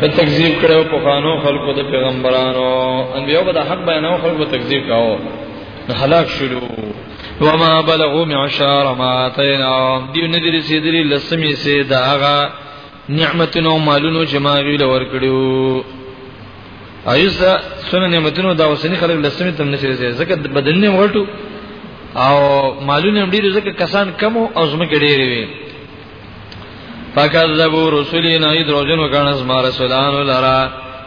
په تکذیب کړو په خانو خلقو د پیغمبرانو انبیو به د حق بیانو خلقو تکذیب کاو نو هلاک شلو وما بلغوا معشار ما اتینا دی نه دي رسیدلی لسمی سي دا هغه نعمتونو مالونو چې ما غویل ورکړو ایزه سونه نعمتونو دا وسنی خلک لسمی تم نشي رسیدلی ځکه بدن نه ورټو او مالونه ډیر ځکه کسان کم او زمکه ډیر وي فکذبوا رسلین ای دروژن وکړه زما رسولانو لرا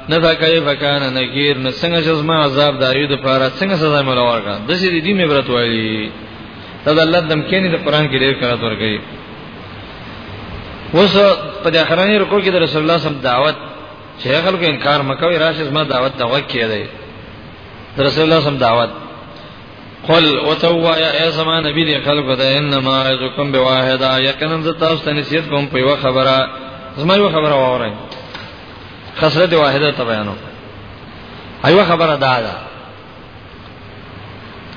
نه دا کیف کان نکیر نه څنګه چې زما عذاب دایو د پاره څنګه سزا مل ورکړه د دې دې مې برت وایي دا د الله دم کېنی د قران کې ډېر کړه ورګي وس په د اخرانی رکو کې د رسول الله سم دعوت چې خلکو انکار مکوي راشه زما دعوت دا وکړي دی رسول الله سم دعوت قل او تو یا ای زما نبی دی خلق ده انما یذکم بواحده یقینا ز تاسو ته نصیحت کوم په یو خبره زما یو خبره واورئ خسرت واحده ته بیانو ایو خبره دا ده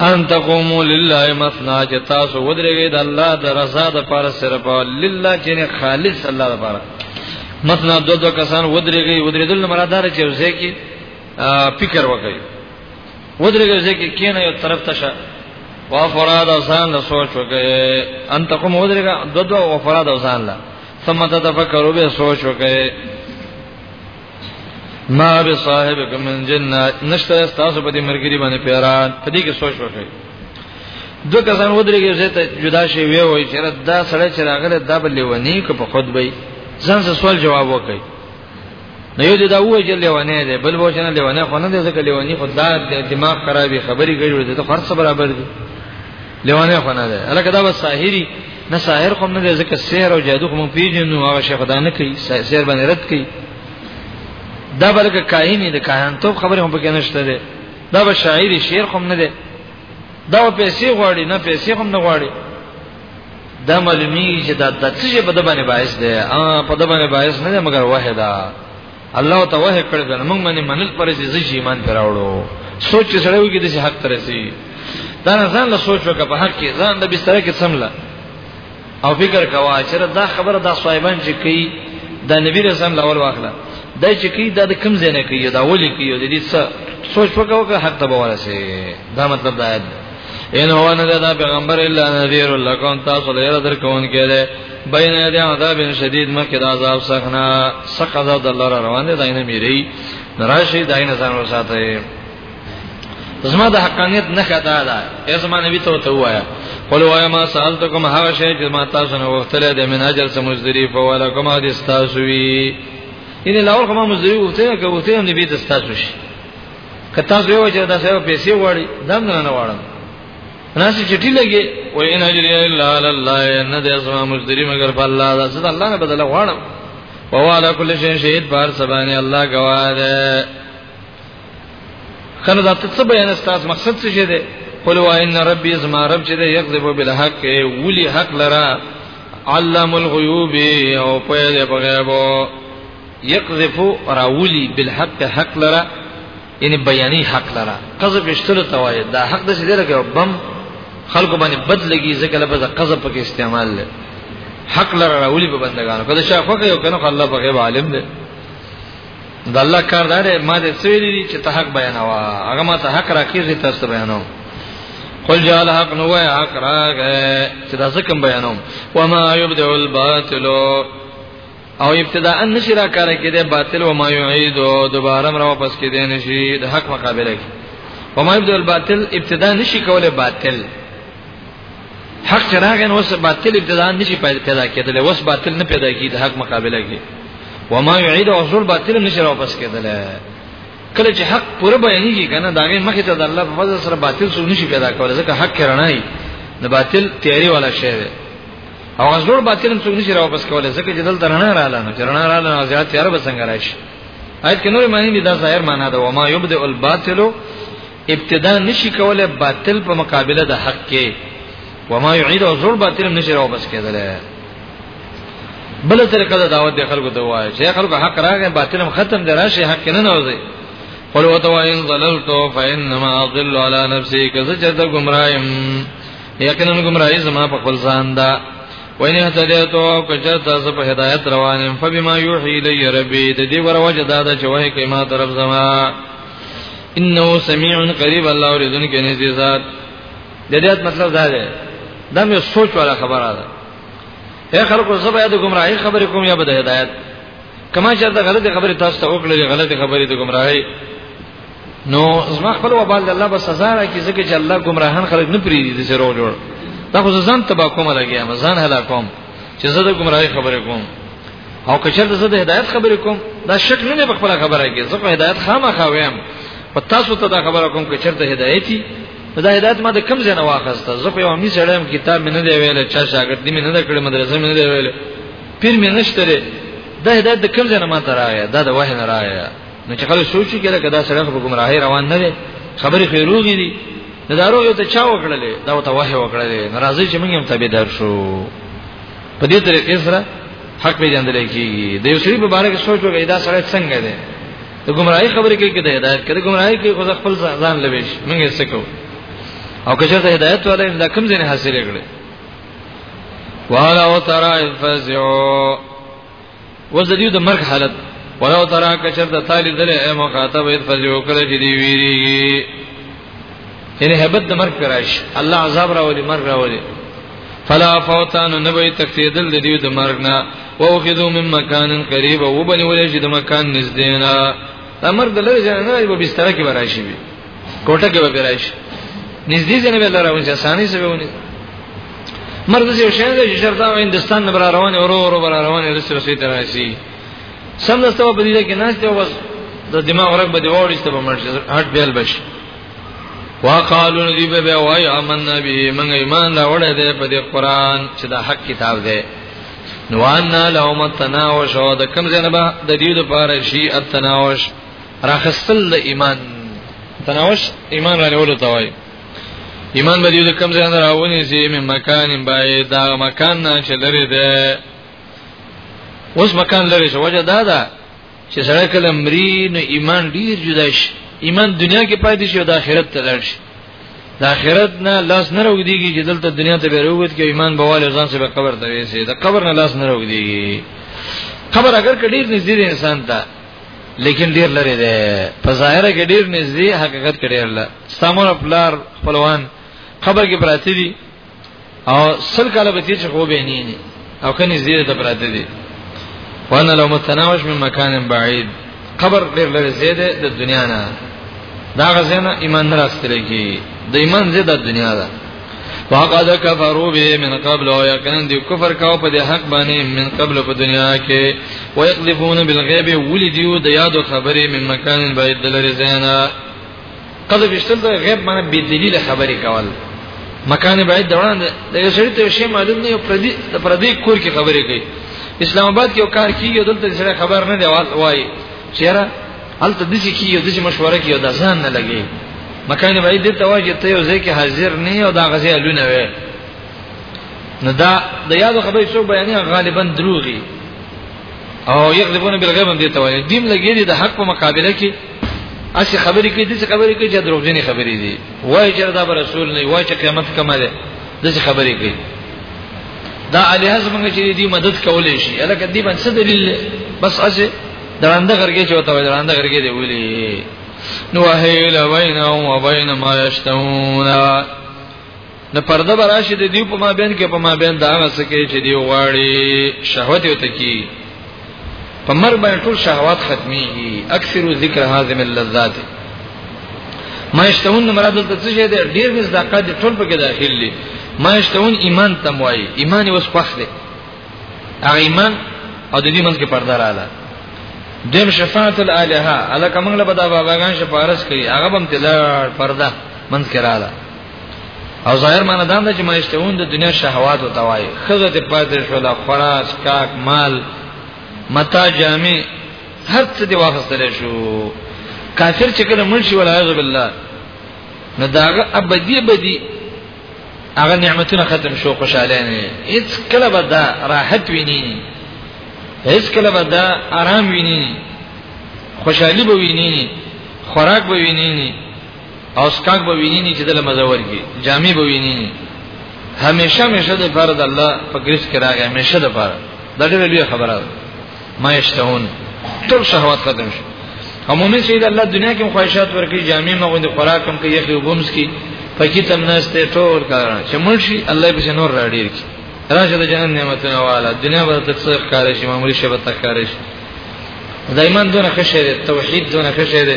ان تقوموا لله مثنا چې تاسو ودرېږئ د الله د رضا د پاره صرف لله چې خالص الله د پاره مثنا دو دو کسان ودرېږئ ودرېدل مرادار چې وځي کې فکر وکړي ودرګه ځکه کینه یو طرف ته شه وافراد ځان له سوچ وکړي انت کوم ودرګه دو دو وافراد ځان له ثم تفکروا به سوچ وکړي ما به صاحب کوم جنات نشته تاسو په دې مرګري باندې پیران په دې کې سوچ وکړي دو کسان ودرګه زته جدا شي وی وای چې دا سړی چې راغله دا بلې ونی که په خود به ځان سوال جواب وکړي نه یو دا وای چې لیوانه دی بل وای چې نه لیوانه خو نه دی ځکه لیوانی خو دا دماغ خرابې خبرې کوي د خرڅ برابر دی لیوانه خو نه دی الکه دا بس ساحری نه ساحر خو نه دی ځکه سحر او جادو خو مونږ پیژنو هغه شیخ دا نه کوي سحر باندې رد کوي دا بلکې کاهن دی کاهن ته خبرې هم پکې نشته دی دا به شاعر شعر خو نه دی دا پیسې غواړي نه پیسې هم نه غواړي دا معلومی چې دا د څه په دبانې باعث دی ا په دبانې باعث نه مګر وه دا الله ته وه کړ دا موږ باندې منل پرې چې زی ایمان پیراوړو سوچ سره وي کې د حق ترسي دا نه ځان له سوچ وکړه په حق کې ځان د بستر کې سملا او فکر کوا چې دا خبره دا صاحبان چې کوي دا نبی رسول الله اول واخله دا چې کوي دا د کم ځای نه کوي دا ولي کوي د دې څه سوچ وکړه حق ته به ورسه دا مطلب دا دی ان هو نه دا پیغمبر الا نذیر لکم تاسو له یره درکون کېده بین یدی عذاب شدید مکه د عذاب سخنا سخت عذاب الله را روان دي داینه میری نراشی داینه ځان وساته زما د حقانیت نه خطا ده ازما نبی ته ته وایا قل وایا ما سالتکم هغه شی چې ما تاسو نه وختل د من اجر سمزدری په ولا کوم د تاسو وی ان لاول کوم مزدری وته کوته نبی د تاسو شي که تاسو یو چې دا سره پیسې وړي دم نه نه وړم ناس چټي لګي و ان اجر الا علی الله نه د اسما مجدری مگر په الله دا صد الله نه بدل غواړم او والا کل شی شهید بار سبانه الله گواه ده خنه ذات څه بیان استاد مقصد څه شه ده قل و ان ربی زما رب چې ده یغذب بالحق ولی حق لرا علم الغیوب او په دې په غیبو یقذف راولی بالحق حق لرا یعنی بیانی حق لرا قذف اشتل توای دا حق د سیده لګو بم خلق باندې بد لګي ځکه لفظ قذف پکې استعمال لري حق لرا راولی په بندگانو کله شافه کوي کنه الله په غیب عالم دی د الله کار دار ما دې سویلې دي چې ته حق بیانوا هغه ما ته حق راکېږي تاسو ته بیانو قل جاء الحق نو وای حق راغې چې دا څه کوم بیانوم وما يبدع الباطل او ابتداء نشی را کار کې ده باطل و ما یعید او دوباره مرا واپس کې ده نشی د حق مقابله کې و ما یبدو الباطل ابتداء نشی کوله باطل حق چراغ نو وس باطل ابتداء نشی پیدا کېدل وس باطل نه پیدا کیږي د حق مقابله کې و ما یعید او ظلم باطل نشی را واپس کېدل کله چې حق پوره بیانېږي کنه دا غي مخه ته د الله په فضل سره باطل څو نشي پیدا کولای ځکه حق رڼای د باطل تیاری والا شی دی او غزور باطل هم څوک نشي راو بس کولای ځکه چې دلته رڼا رااله نو رڼا رااله نو زیات تیار به څنګه راشي آیت کې نور معنی دي دا ظاهر معنا ده و ما یبدئ الباطل ابتدا نشي کولای باطل په مقابله د حق کې و ما یعید او زور باطل هم نشي راو بس کېدلای بل طریقه د دعوت د خلکو ته وایي چې خلکو حق راغی باطل هم ختم دی راشي حق نه نوځي قل وتو ان ضللت فانما اضل على نفسي کزه چې د گمراهم یقینا گمراهی زما په خپل ځان ده وین هدایت او کجر تاسو په هدایت روانم فبما یوحی الی ربی د دې وروجه دا ده چې وه کې ما طرف زما انه سمیع قریب الله اوریدن کې نږدې ذات د دې مطلب دا دی دا مې سوچ والا خبره ده اے خلکو زه به د گمراهی خبرې کوم یا به د هدایت کما چې دا غلطه خبره تاسو ته وکړلې غلطه خبره د گمراهی نو زما خپل وبال الله به سزا راکړي ځکه چې الله گمراهان خلک نه پریږدي د زیرو جوړ دا خو ځان تبا کوم لګیا ما ځان هلا کوم چې زه د گمراهي خبرې کوم او کچر زه د هدایت خبرې کوم دا شک نه نه په خپل خبره کې زه په هدایت خامخا ویم په تاسو ته دا خبره کوم کچر ته هدایتي دا هدایت ما د کم ځای نه واخسته زه په یو امني سړیم کتاب مې نه دی ویل چا شاګرد مې نه کړې مدرسې مې نه دی ویل پیر مې نشته دا هدایت د کم ځای نه ما ته راغی دا د وحی نه راغی نو چې خلک سوچ کړي کدا سره په گمراهي روان نه دي خبرې خیروږي دي د دارو یو ته چا وکړلې دا ته وه وکړلې ناراضي چې موږ هم تابعدار شو په دې طریقې سره حق پیژندل کیږي د یو سړي په اړه کې سوچ وکړي دا سړی څنګه دی د ګمراهي خبرې کوي کې د هدایت کې د ګمراهي کې خو خپل ځان لوي موږ یې سکو او که چېرته هدایت ولا دا کم ځای نه حاصلې کړي والا او ترى الفزعوا وز دیو د مرګ حالت ولو ترا کچر د طالب دل اے مخاطب اذ فزیو کړه چې دی ویریږي یعنی هبت د مرګ راش الله عذاب راولي مرګ راولي فلا فوتان نبی تکتیدل د دیو د مرګ نه واخذو من مکان قریب وبني ولې چې د مکان نږدې نه امر د لری جننه په بستر کې براشي کوټه کې به راځي نږدې ځنه به لاره ونی اساني سره ونی مرد یو شین دی چې شرطا هندستان نه بر روان اورو اورو بر روان رسې رسې تر راشي سم دسته په دې کې ناس ته وس د دماغ رګ به دی وړي ته مرچ هټ بیل بش وقالو ندی به به وای امننا به من ایمان دا وړه دی په دې قران چې دا حق کتاب دی نو ان لهم التناوش او د کم زنبه د دې لپاره شی التناوش راخستل د ایمان تناوش ایمان را نیول ته وای ایمان به دې کوم ځای نه راونی چې مې مکان باید دا مکان نه چې لري ده اوس مکان لري شو وجه دا ده چې سره کله مري نو ایمان ډیر جدا شي ایمان دنیا کې پاتې شي او د آخرت ته لاړ شي د آخرت نه لاس نه راوږديږي چې دلته دنیا ته به وروت کې ایمان بواله ځان سره قبر ته وېسي د قبر نه لاس نه راوږديږي قبر اگر کډیر نږدې انسان ته لیکن ډیر لري ده په ظاهره کې ډیر نږدې حقیقت کې ډیر لري سامون خپلار خپلوان خبر کې پراتی دي او سل کاله به تیر چې خو به نه نه او کني زیره ته پراتی دي وانا لو متناوش من مکان بعید قبر ډیر لري زیاده د دنیا نه دا غزنه ایمان نه راستل کی د ایمان زیاده د دنیا ده وقد كفروا به من قبل او یقینا دی کفر کاو په دې حق باندې من قبل په دنیا کې ويقذفون بالغیب ولدیو د یادو خبرې من مکان بعید دلری زینا قد بشتل د غیب باندې بی دلیل خبرې کول مکان بعید دوان د یو سړي ته شی معلوم نه یو پردي د پردي کور کې خبرې کوي اسلام آباد کې یو کار کیږي دلته سره خبر نه دی وایي چیرې هلته د ځکه یو د مشوره کې یو د ځان نه لګي مکان به دې ته واجب ته یو ځکه حاضر نه یو دا غزي لونه وي نو دا د یادو خبرې څو بیانې غالبا دروغي او یغلبون بالغیب هم دې ته وایي دیم لګي دي د حق په مقابله کې اسی خبرې کې دي چې خبرې کې چې دروغجنې خبرې دي وایي چې دا رسول نه وایي چې قیامت کمه ده دغه خبرې کوي دا الہ زمونږ چې دی مدد کولې شي الکه دی باندې څه دلیل بس اسی درانده غرګې چې وته درانده غرګې دی ولي نو هیل بینهم و بین ما یشتهون نو پرده براشي د دې په ما بین کې په ما بین دا غسه کې چې دی غواړي شهوت یو تکي په مر باندې ټول شهوات ختميږي اکثر ذکر هاذم اللذات ما یشتهون مراد د څه شه دی ډیر مزداقات ټول په کې داخلي ما یشتهون ایمان تموای ایمان وس خوښ دی هغه ایمان او د دې منځ کې پرده رااله دیم شفاعت الالهه الک موږ له بدا باباګان شفارس کوي هغه بم تلار پرده منځ کې رااله او ظاهر معنی دا ده چې ما اشتهون د دنیا شهوات او توای خزه ته پاتې شو لا خراج کاک مال متا جامع هر څه دی واخستل شو کافر چې کله منشي ولا اعوذ بالله نو داغه ابدی ابدی هغه نعمتونه ختم شو خوشاله نه هیڅ کله به دا راحت ویني هیڅ کله به دا آرام ویني خوشحالي به ویني خوراک به ویني او سکاک به ویني چې دله مزه ورګي جامې به ویني همیشه همیشه د فرد الله په ګریس کې راغی همیشه د فرد دا ډېر لوی خبره ده ما یشتهون ټول شهوات ختم شي او مؤمن چې د الله دنیا کې خواهشات ورکړي جامع مغوند خوراک هم کوي یخي وبمس کی پکې تم نهسته ټول کار چې مرشي الله به نور راډیر کی راشه د جهان نعمتونه والا دنیا به تکسر کار شي معمولی شی به تکار شي دا ایمان دونه خشه دی توحید دونه خشه دی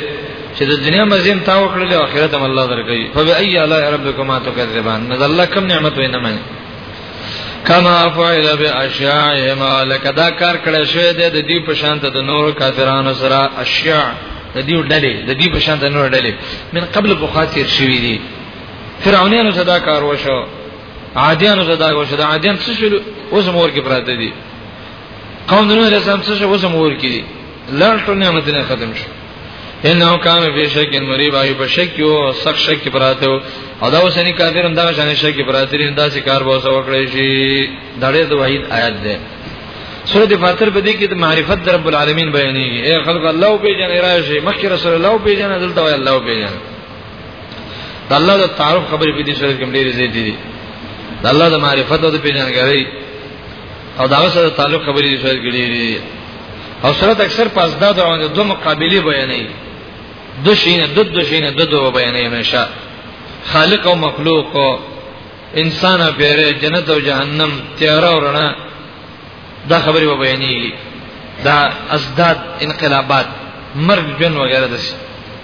چې د دنیا مزین تا وکړل او آخرت هم الله درکوي فبأي آلاء ربکما تکذبان نو الله کوم نعمت وینه مانی کما فعل باشیاء ما لکه دا کار کړی شوی دی د دې په شان ته د نور کافرانو سره اشیاء د دې ډلې د دې په شان ته نور ډلې من قبل بخاتیر شوی دی فرعونانو صدا کار وشو عادیانو صدا وشو د عادیان څه شول اوس مور کې پراته دي قوم د نور اسلام څه شو اوس مور کې دي لړ ټول نعمتونه ختم شو انه کان فی شک مریب ای په شک یو سخت شک پراته او دا وسنی کافرون دا شان شک پراته لري دا سکار به وسو کړی شي دا ډېر د وحید آیات ده سورۃ فاتر په دې کې د معرفت در رب العالمین بیانېږي اے خلق الله په جن راشي مخکې رسول الله په جن دلته وای الله په جن د الله د تعارف خبرې په دې سورۃ کې ډېرې زیاتې دي د الله د معرفت او د پیژنګرۍ او دا سره تعلق خبرې دي سره ګړي او سره اکثر په ازداد روان دو مقابله بیانې دو شینه دو دو شینه دو دو بیانې همیشه خالق او مخلوق او انسان او پیره جنت او جهنم تیار او رڼا دا خبرې و بیانې دا ازداد انقلابات مرګ جن وغیرہ دسی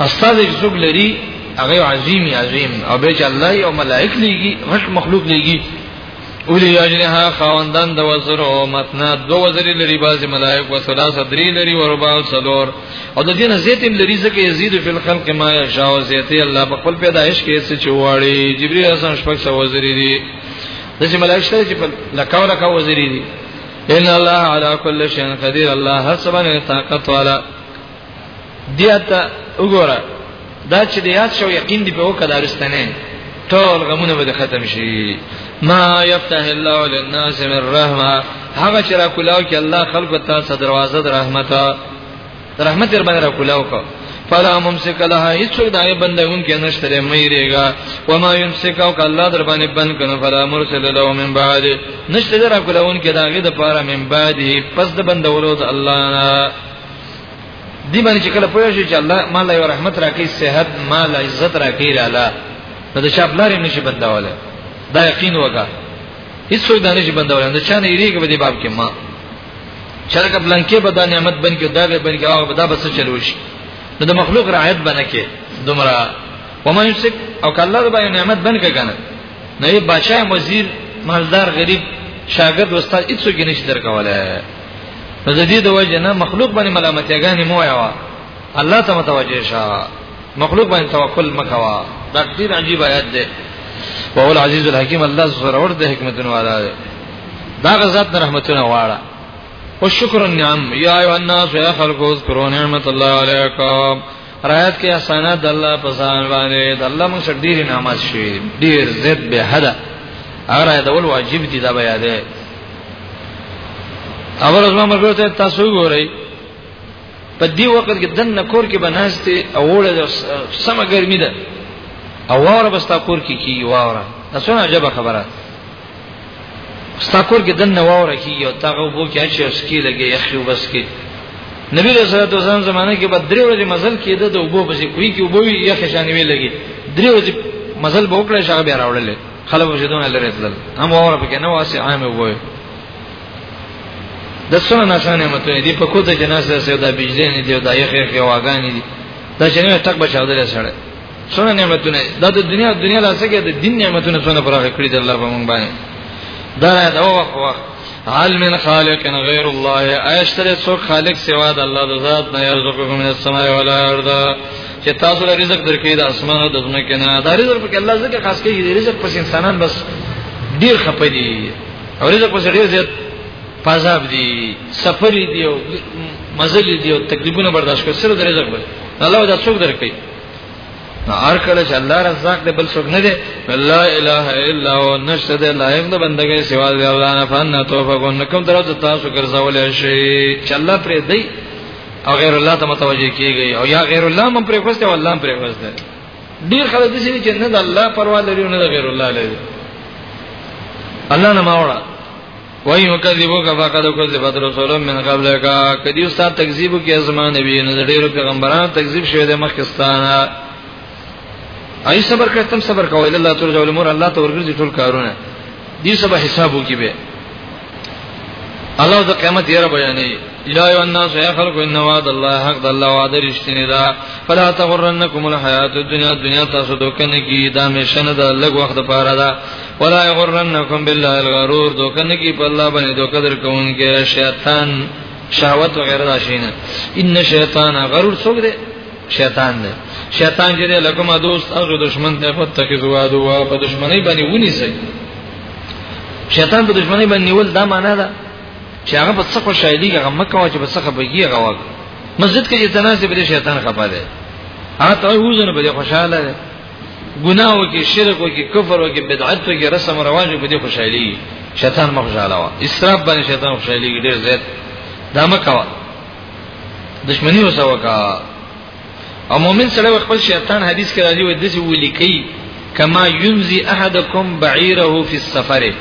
استاد چې څوک لري هغه عظیم عظیم او به چې الله او ملائک لګي غټ مخلوق لګي اولی اجنها خواندان د وزرو متنا دو وزری لري باز ملائک و ثلاثه درې لري و ربع صدور او د دین زیت لري ځکه یزيد فی الخلق ما یشاء او زیت الله په خپل پیدایش کې څه چواړي جبرئیل حسن شپږ سو وزری دي د چې ملائک شته چې لکاو لکاو وزری دي ان الله على كل شيء قدير الله هر څه باندې طاقت والا دیاته وګوره دا چې د یاد شو یقین دی په وکړه دارستانه ټول غمونه به ختم شي ما یفتح الله للناس من رحمه هغه چې را کولاو کې الله خلق ته دروازه د رحمت رحمت در باندې راکولاو کو فلا ممسک لها هیڅ څوک دای بندون کې نشته مې ریګا و ما یمسک او الله در باندې بند کنه فلا مرسل له من بعد نشته در کولون کې داغه د پاره من بعد پس د بندولو د الله نه دی باندې چې کله پوه شي چې الله مال او رحمت راکې صحت مال عزت راکې لاله نو د شاپ لارې نشي بندواله دا یقین وکړه هیڅ څوک دانه شي بندواله نو چانه یې ریګ په دې باب کې ما چرګ بلانکې به دا نعمت بن کې دا به بن کې هغه دا بس چلو شي نو د مخلوق رعایت بنه کې دومره ومه یسک او کله دا به نعمت بن کې کنه نه یې بادشاہ وزیر مالدار غریب شاګرد استاد هیڅ کې نشي درکوله نو د دې د وجه نه مخلوق باندې ملامتیاګانې مو وایوا الله ته متوجه شه مخلوق باندې توکل مکوا دا ډیر عجیب آیات ده وهو العزیز الحکیم الله سره ورته حکمتونه والا ده دا غزاد رحمتونه واړه او شکر النعم یا ایو الناس یا خلق اذکروا نعمت الله علیکم رایت کې احسانات الله په ځان باندې د الله موږ سره ډیر نعمت شي ډیر زید به حدا هغه آیت اول واجب دي دا بیا ده اول ازما مرګو ته تاسو ګورئ په دې وخت کې دنه کور کې بناسته او وړه سم ګرمي ده او واره بستا کور کې کی واره تاسو نه عجب خبره ستاکور کې دنه واره کی یو تاغه وو کې چې اس کې لګي اخیو بس کې نبی رسول الله صلی الله زمانه کې بدرې ورځې مزل کېده د وبو بس کوی کې وبو یې خشانې وی لګي درې ورځې مزل به وکړې شغه بیا راوړل خلک به دونه لري تل هم واره پکې نه واسه عام وو د څونه نشانه متونه دي په کوته جنازه سره د بجلی نه دی د یخ یخ واغان دي دا چې نه ټک بچاو درې سره څونه نعمتونه دا د دنیا د دنیا لاسګه د دین نعمتونه څونه پراخ کړی د الله په مونږ باندې دا دا وخت وخت حال من خالق غیر الله ایشتر څو خالق سوا د الله د ذات نه یرزقکم من السماء والارض چې تاسو له رزق درکې د اسمان او د زمکه نه دا رزق په الله ځکه خاص کې د رزق پس انسانان بس ډیر خپه دي او رزق پس ډیر زیات پازاب دي سفر دي او مزل دي او تکلیفونه برداشت کوي سره د رزق بس الله دا څوک درکې هر کله چې الله رزاق دی بل څوک نه دی لا اله الا هو نشته دی لایق د بندګۍ سوا دی الله نه فن توفقون کوم درو ته تاسو ګرځول شي چې الله پرې دی او غیر الله ته متوجه کیږي او یا غیر الله مم پرې خوسته او الله پرې خوسته ډیر خلک دي چې نه د الله پروا لري نه د غیر الله لري الله نه ماوړه وای وکذبو کا فقد کذبت رسول من قبل کا کدی استاد تکذیب کی ازما نبی نه ډیرو پیغمبرانو تکذیب شوی د مخکستانه ای صبر کړتم صبر کوی الله ترجو الامور الله ته ورګرځي ټول کارونه دې سبا حساب وکي به الله د قیامت یې را بیانې یا ایو الناس یا خلق ان وعد الله حق د الله وعده رښتینی ده فلا تغرنکم الحیات الدنیا دنیا تاسو دوکنه کی دا مشنه ده لږ وخت پاره ده ولا یغرنکم بالله الغرور دوکنه کی په الله باندې دوکه در کوونکې شیطان شهوت وغیرہ راشینه ان شیطان غرور څوک دی شیطان دی شیطان چې دی لکه ما دوست او دشمن دی په تکذو ادو او په دشمنی باندې ونی سي شیطان په دشمنی باندې نیول دا معنا ده چې هغه په څخه شایدی هغه مکه او چې په څخه بګي هغه واګ مسجد کې چې تناسب دی شیطان خپه دی هغه ته وزن به خوشاله دی ګناه وکي شرک وکي کفر وکي بدعت وکي رسم او رواج په دې خوشحالي شیطان مخجاله وا اسراف باندې شیطان خوشحالي ډیر زیات دا مکوا دشمنی وسو کا او مؤمن سره خپل شیطان حدیث کې راځي وي دسی ولي کوي کما ينزي احدكم بعيره في السفر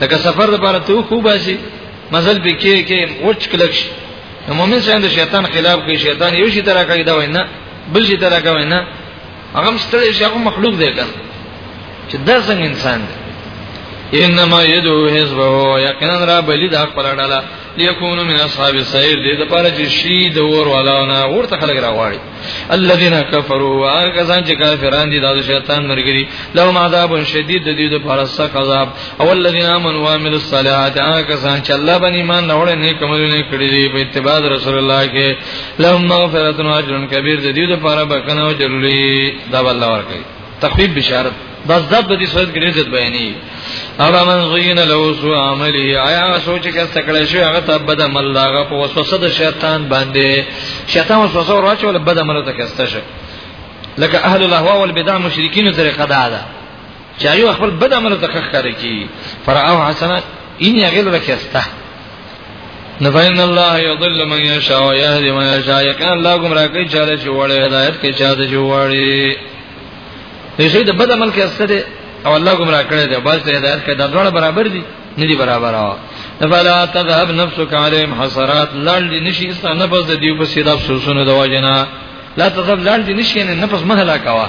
لکه سفر لپاره ته خو باسي مزل به کې کې وچ کلک شي مؤمن څنګه شیطان خلاف کوي شیطان یو شي ترا کوي دا وینا بل شي ترا کوي نه هغه مستړی شي هغه مخلوق دی کنه چې دا څنګه انسان دی انما يدعو حزبه یقینا را بلی دا خپل ډاله ليكون من اصحاب السعير دې د پاره چې شي د ور ولاونه ورته خلک راغواړي الذين كفروا واغزان چې کافران دي د شیطان مرګري لهم عذاب شدید د دې د پاره سخت عذاب او الذين امنوا وعملوا الصالحات هغه ځان چې الله باندې ایمان راوړل نه کومونه کړی دي په اتباع رسول الله کې لهم مغفرت و اجر کبیر د دې لپاره بکنه او جلوی دا الله ورکړي تخفیف بشارت بس د دې صورت کې عزت بیانې اما من زین له سو عمله آیا سوچ کې استکړې شو هغه ته بد عمل لاغه په وسوسه د شیطان باندې شیطان وسوسه ورچول بد عمل ته کېسته شي لکه اهل الاهواء والبدع مشرکین طریقه دا ده چا یو خپل بد عمل ته ښکار کی فرعو حسنه ان یغل رکسته نو فین الله یضل من یشاء و یهدی من یشاء یقین الله گمراه کوي چاله چې وړي هدایت کوي چاته چې وړي دې د بد عمل کې استره او الله گمراه کړی دی بس ته هدایت کوي دا ډول برابر دي نه دي برابر او فلا تذهب نفسك عليهم حسرات لړ دي نشي استانه بس د دیو په سیدا افسوسونه د واجنه لا تذهب لړ دي نشي نه پس مهلا کوا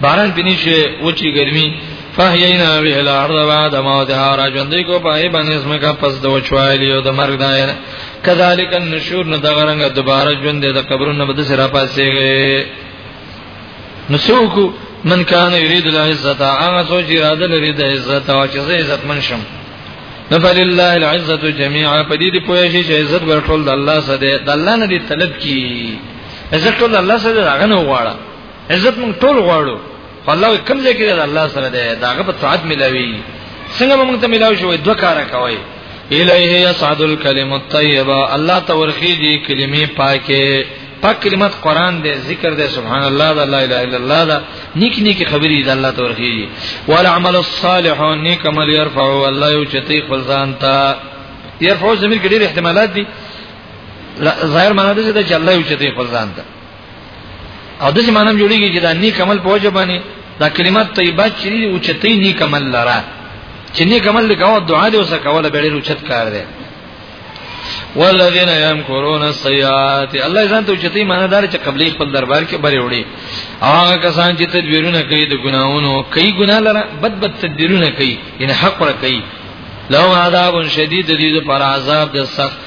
بارش بنی شي او چې ګرمي فهینا به الارض بعد موتها را ژوندې کو پای باندې اسمکا پس د وچوالي او د مرګ دایره کذالک النشور نو دغه رنګ دوباره ژوند د قبرونو بده سره پاسېږي نو څوک من کان یرید العزت هغه سوچ اراده لري د عزت او چې زه عزت من شم فلله العزت جميعا په دې دی پوهې شي چې عزت ورټول د الله سره دی د الله نه دی طلب کی عزت ټول الله سره راغنه وغواړه عزت موږ ټول غواړو الله کوم ځای کې د الله سره دی داغه په طاعت ملاوي څنګه موږ ته ملاوي شوی دوه کار کوي الیه یصعد الکلم الطیب الله تورخی دی کلمې پاکه پاک کلمات قران دې ذکر دې سبحان الله دا لا اله الا الله دا نیک نیک خبرې دې الله تورخی دی وال عمل الصالح نیک عمل يرفع الله یو چتی خپل ځان ته يرفع زمير کې ډېر احتمالات دي ظاهر معنا ده چې الله یو چتی خپل ځان ته او د څه معنی جوړیږي چې دا نیک عمل په وجه باندې دا کلمات طیبه چې دی او چته نیک عمل لره چې نیک عمل لګاو دعا دی اوسه کوله به ډیر چت کار دی والذین یمکرون السیئات الله ځان ته چته معنی دار چې قبلې خپل دربار کې بری وړي هغه کسان چې تدبیرونه کوي د ګناونو کوي ګنا لره بد بد تدبیرونه کوي ان حق ور کوي لو عذاب شدید دې پر عذاب د سخت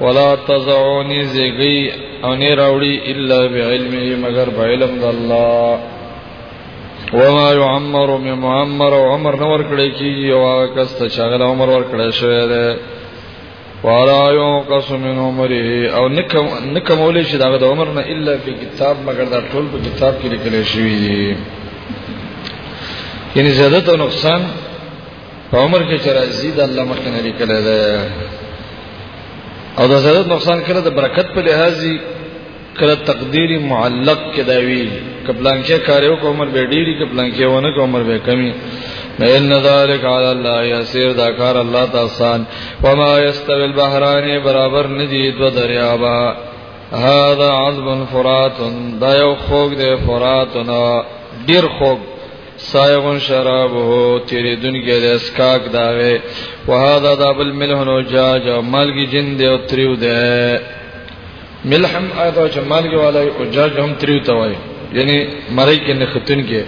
ولا تزعونی زیگی او نه راوړي الا بعلمه مگر بعلم د الله وما يعمر من معمر او عمر نور کړي کی او کس ته شغل عمر ور کړي شوی دی ولا ينقص من عمره او نکم نکمول شي دا د عمر نه الا په کتاب مگر دا ټول په کتاب کې لیکل شوی دی یعنی زیادت او نقصان په عمر کې چې راځي د الله مخې نه لیکل ده او د زړه نقصان کړه د برکت په لحاظ کړه تقدیر معلق کې دا وی کپلان کې کاریو کو عمر به ډیری کپلان کې ونه کو عمر به کمی ان ذلك على الله يسير دا کار الله تعالی وما يستوي البحران برابر ندي دو دریابا هذا عذب فرات دا یو خوګ دی فراتنا ډیر خوګ سائغ شرابه تیری دنګه د اسکاک داغه وهذا دابل ملح نو جاج مالګي جن دی او تریو ده ملحم اته چې مالګي والای او جاج هم تریو توای یعنی مړی کې نه ختن کې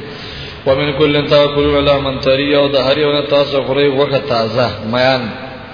ومن کل تاکل ولا من تری او د هر یو تاسو خوري وخت تازه میان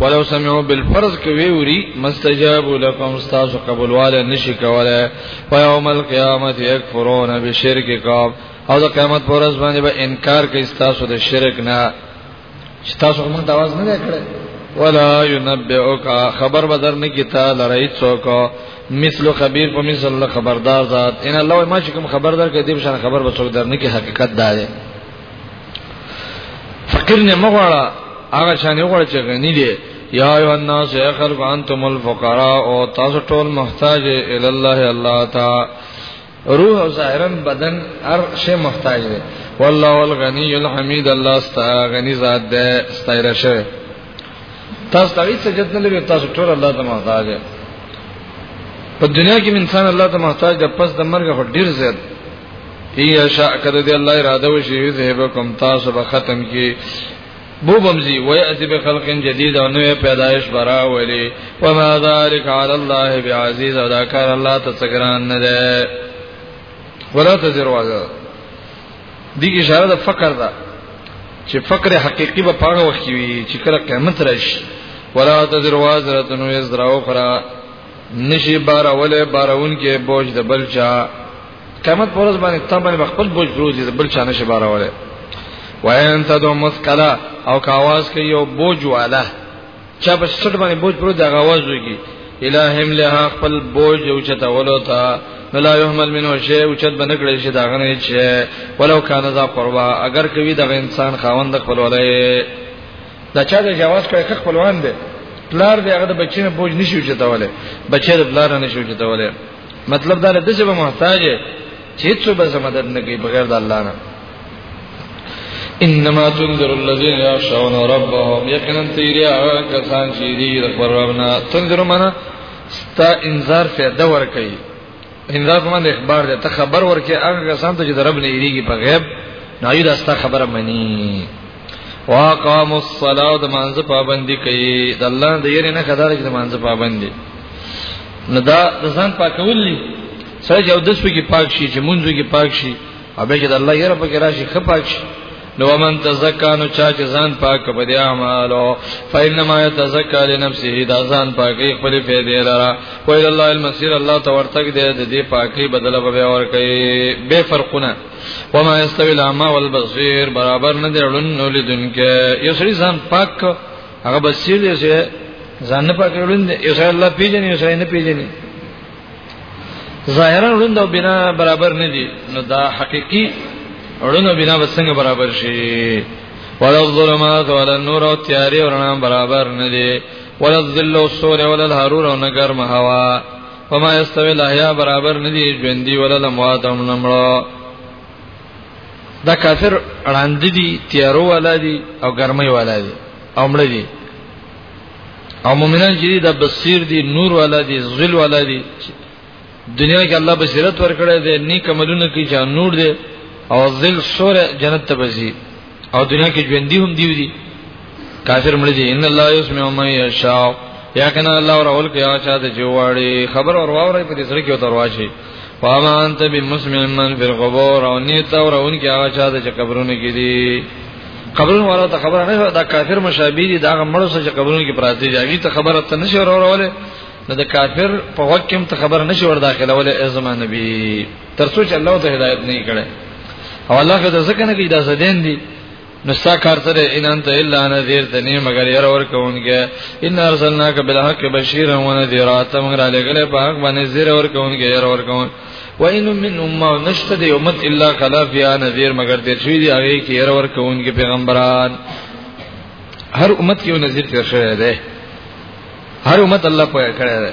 ولو سمعوا بالفرض کوي وري مستجاب لكم استاذ قبول والا نشي کوله فيوم القيامه يكفرون بشرككم او د قیامت پر ورځ باندې به انکار کوي تاسو د شرک نه چې تاسو موږ ته आवाज نه کړی ولا ينبئك خبر بدر نه کی تا لری څوک مثل خبير په مثل الله خبردار ذات ان الله ما چې کوم خبردار کې دې بشان خبر به څوک در نه کی حقیقت دا دی فقیر نه مغواړه هغه شان یو غواړي چې غنی دی یا ایو الناس یا خلق انتم الفقراء او تاسو ټول محتاج ال الله الله تا روح او ظاهرا بدن هر شی محتاج دی والله الغنی الحمید الله ستا غنی ذات دی ستایره شه تاسو ته هیڅ جد نه لوي تاسو ټول الله ته محتاج په دنیا کې انسان الله ته محتاج ده پس د مرګ هډیر زیات ایه شاء کده دی الله اراده وشي یذهبکم تاسو به ختم کی بو بمزی وی اتی به خلق جدید او نوې پیدایش برا ولی و ما ذالک علی الله بعزیز او دا کار الله ته څنګه نه ده ولا تزر واجا دی کی اشاره د فقر ده چې فقر حقيقي به پاغه وخت وي چې کله قیامت راشي ولا تزر وازره نو یزرا اخرى نشي باروله بارون کې بوج د بلچا قیامت پر ورځ باندې تا باندې خپل بوج روزي د بلچا نشي باروله وان تدو مسکلا او کاواز کې یو بوج والا چا په سټ باندې بوج پر د غواز وږي الہم له خپل بوج او چته ولوتا لا يهمل منه شيء او چت بنکړې شي دا غنه چې ولو کان ذا قربا اگر کوي د انسان خاوند خپل ولای دا چا د جواز کړه که خپلوان دي پلار دی هغه د بچی نه بوج نشي وچتاوله بچی د پلار نه نشي وچتاوله مطلب دا د څه به محتاج چې څه به زمادت نه کوي بغیر د الله نه انما تنذر الذين يخشون ربهم یقینا تیریا کسان چې دی د پروانا تنذر معنا ستا انذار فائدہ ور کوي انذار په معنی اخبار ده ته خبر ورکې هغه کسان ته چې د رب نه یریږي په غیب نه یی دا ستا خبره مني واقام الصلاه د مانځ پابندي کوي د الله د یری نه خدای چې د مانځ پابندي نو دا د ځان پاکول دي سره یو د سپي کې پاک شي چې مونږه کې پاک شي او به چې د الله یره پکې راشي خپاک شي نو ومن تزکا نو چا چې ځان پاک په دې اعمالو فینما یتزکا لنفسه دا ځان پاکي خپل فائدې لرا ویل الله المسیر الله تورتک دې دې پاکي بدله به ور کوي به فرقونه وما یستوی الاما والبصیر برابر نه دی ړوند نو لیدونکې یو سړي ځان پاک هغه بصیر دی چې ځان نه پاک ړوند دی یو سړي الله پیژني یو سړي نه پیژني ظاهرا ړوند او بنا برابر نه دي نو دا حقيقي ړوند او بنا وسنګ برابر شي ولا الظلمات ولا النور او تیارې ورنا برابر نه دي ولا الظل والسور ولا الحرور او نګر مهوا فما یستوی الاحیا برابر ندی ژوندۍ ولا لموات هم نمړو دا کافر وړاندې دي تیارو والا دي او ګرمۍ والا دي او مړ دي او مؤمنان چې دا بصیر دي نور والا دي ظل والا دي دنیا کې الله بصیرت ورکړی دی نیک عملونه کوي چې نور دي او ظل سور جنت ته بزي او دنیا کې ژوندۍ هم دی دي کافر مړ دي ان الله یسمع من یشاء یا کنه الله اور اول کې هغه چا ته جوړي خبر اور واوري په دې سره کې وتر واچي فاما انت بمسمع من فی القبور او نیت اور اون کې هغه چا ته قبرونه کې دي قبرونه ولا ته خبره نه دا کافر مشابه دي دا مړ سره قبرونه کې پراته دي ته خبره ته نشي اور اوروله نو د کافر په وخت کې ته خبر نشي ور داخله ولې ای زما نبی ترڅو چې الله ته هدایت نه کړي او الله که ځکه نه کوي دا زدين دي نو ستا کار سره ان انت الا نذير ته نه مگر ير ور کوونکې ان ارسلناک بالحق بشيرا ونذيرا ته مگر لګله په حق باندې زیر ور کوونکې ير ور کوون وان من امه نشته دی امت الا خلا فيها نذير مگر دې شوی دی هغه کې ير ور کوونکې پیغمبران هر امت کې نذير تر شوی دی هر امت الله په کړه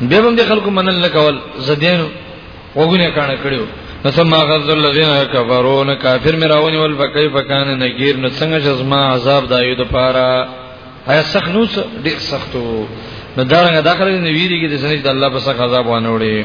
به هم د خلکو منل نه کول زدين وګونه کانه کړیو نو ثم غذ الذين كفروا نه کافر مې راونی ول فكيف كان نغير نو څنګه چې زما عذاب دایو د پاره هيا سخت نو ډیر سختو نو دا رنګه داخله نه ویریږي د سنج د الله په سخت عذاب وانه وړي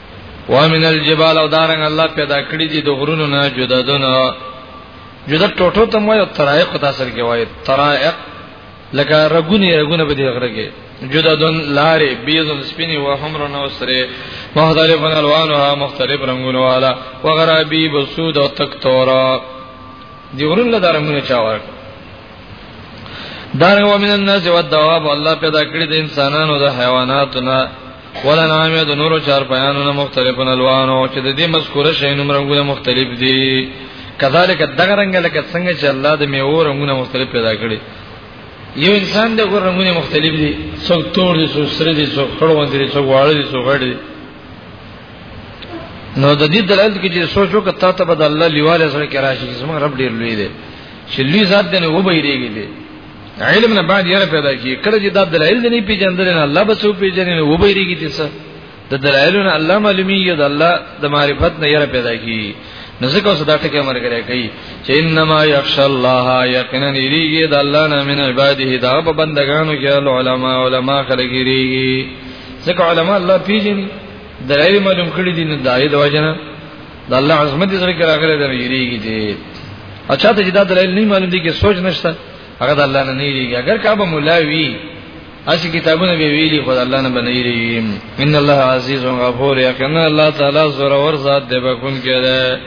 ومن الجبال او دارنګ الله پیدا کړی دي د غرونو نه جدا دونه جدا ټوټو ته مو ترایق په تاسو کې وایي ترایق لکه رګونی رګونه به دې غرګي جدا دون لارې بيضن سپيني و حمر نو سره مختلف الوانها مختلف رنگونه والا وغرابي بسود او تک تورا دی ورن له دارمونه چا ورک دارنګ ومن الناس والدواب الله پیدا کړی د انسانانو د حیواناتو نه ولا نامه د نورو چار بیانونه مختلف الوانو چې د دې مذکوره شی نوم رنگونه مختلف دي کذالک دغه رنگ لکه څنګه چې الله د میوه رنگونه مختلف پیدا کړي یو انسان د ګور رنگونه مختلف دي څو تور دي څو سره دي څو خړوند دي څو واړه دي څو غړي نو د دې دلایل کې چې سوچو که تا ته بد الله لیواله سره کې راشي چې زموږ رب ډیر لوی دی چې لوی ذات دی نو وبېریږي دی علم نه باندې یې پیدا کی کله چې دا دلایل نه پیژندل نه الله بسو پیژنې و به ریږي چې څه د دلایلونو الله معلومیږي د الله د معرفت نه یې پیدا کی نو ځکه اوس دا ټکی امر کړی کوي چې انما یخش الله یقینا یریږي د الله نه من عباده دا په بندگانو کې علماء علماء خلک یریږي ځکه علماء الله پیژني دلایل معلوم کړی دي نه دایې د وجنه د الله عظمت زړه کې راغلی دی یریږي دي اچھا ته جدا دلایل نه معلوم دي کې سوچ نشته هغه د الله نه نه یریږي اگر کعبه مولا وی اسی کتابونه به ویلي خدای الله نه بنیری ان الله عزیز و غفور یقینا الله تعالی زور اور ذات دی بكون کړه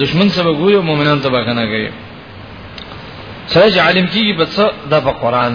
دشمن سبا ګوي او مؤمنان تبا کنه کوي سره عالم کیږي بس د قرآن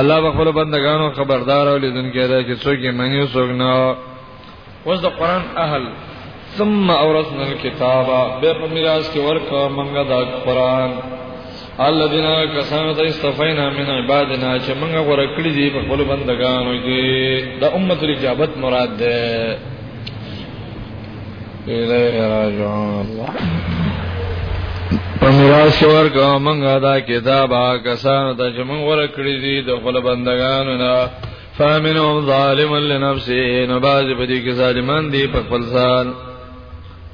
الله په خپل بندگانو خبردار او لیدونکی دی چې څوک یې مني او څوک نه اوس د قران اهل ثم اورثنا الكتاب به په میراث کې ورکو منګه د قران الذين كسانو ته استفینا من عبادنا چې منګه غوړه کړی دی په خپل بندگانو کې د امت الاجابت مراد ده الیه راجعون الله په میراث ورکو مونږه دا کتاب کسانو ته چې مونږ ورکړي دي د خپل بندگانو نه فامنهم ظالم لنفسه نو باز په دې کې ظالمان دي په خپل ځان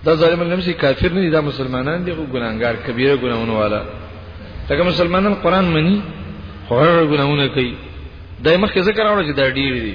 دا ظالم لنفسه کافر نه دي دا مسلمانان دي خو ګناګار کبیره ګناونه والا دا مسلمانان قران مني خو هغه ګناونه کوي دای مخکې ذکر راوړل چې دا ډیر دي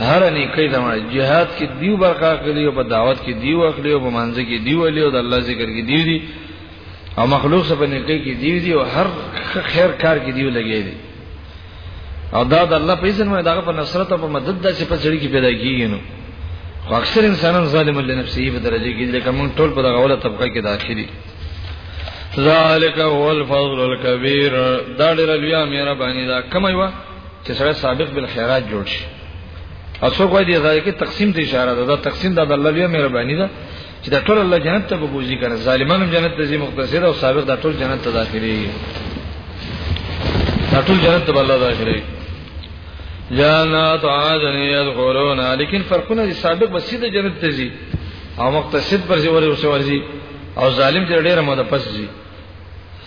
هر نیکي د جهاد کې دیو برخه اخلي او په دعوت کې دیو اخلي او په منځ کې دیو اخلي او د الله ذکر کې دیو دي او مخلوق سره په نیکي کې دیو دي او هر خیر کار کې دیو لګي دي او دا د الله په اذن باندې دغه په نصرت او په مدد د چې په چړي کې پیدا کیږي نو خو اکثر انسانان ظالم لنفسه په درجه کې لکه مونږ ټول په دغه اوله طبقه کې داخلي ذالک هو الفضل الكبير دا ډېر لوی امر باندې دا کومه چې سره سابق بالخيرات جوړ شي او څوک وایي دا کې تقسیم ته اشاره ده دا تقسیم د الله لوی مهرباني ده چې دا ټول الله جنت ته بوزي کنه ظالمانو جنت ته ځي مختصر او سابق دا ټول جنت ته داخلي دا ټول جنت ته الله داخلي جنات عادن يدخلون لیکن فرقونه دي سابق بس د جنت ته ځي او مختصر پر ځي ورسي او ظالم چې ډیره مده پس ځي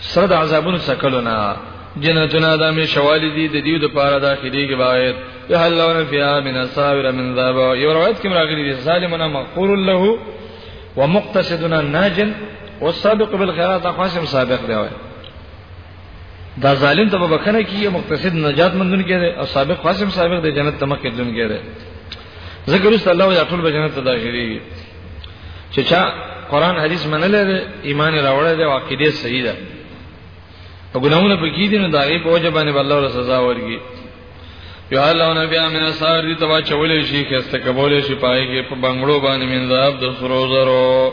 سره د عذابونو څکلو نه جنتونه د مشوالي دي د دیو د پاره داخلي کې باید یحلون فیها من اساور من ذهب یو روایت کې راغلي دي ظالمنا مغفور له ومقتصدنا ناجن والسابق بالخيرات قاسم سابق دی وای دا ظالم ته بکنه کیه مقتصد نجات مندون کړي او سابق قاسم سابق د جنت تمکه دن کړي ذکر است الله یا ټول به جنت ته داخلي چې چا قران حدیث منل دی ایمان راوړل دی او عقیده صحیح ده او ګناونه پکې دي نو داغه په وجه باندې الله له سزا ورګي یو الله نبی امن اثر دي توا چولې شي خسته کبولې شي پای کې په بنگړو باندې من ذاب د سرو زرو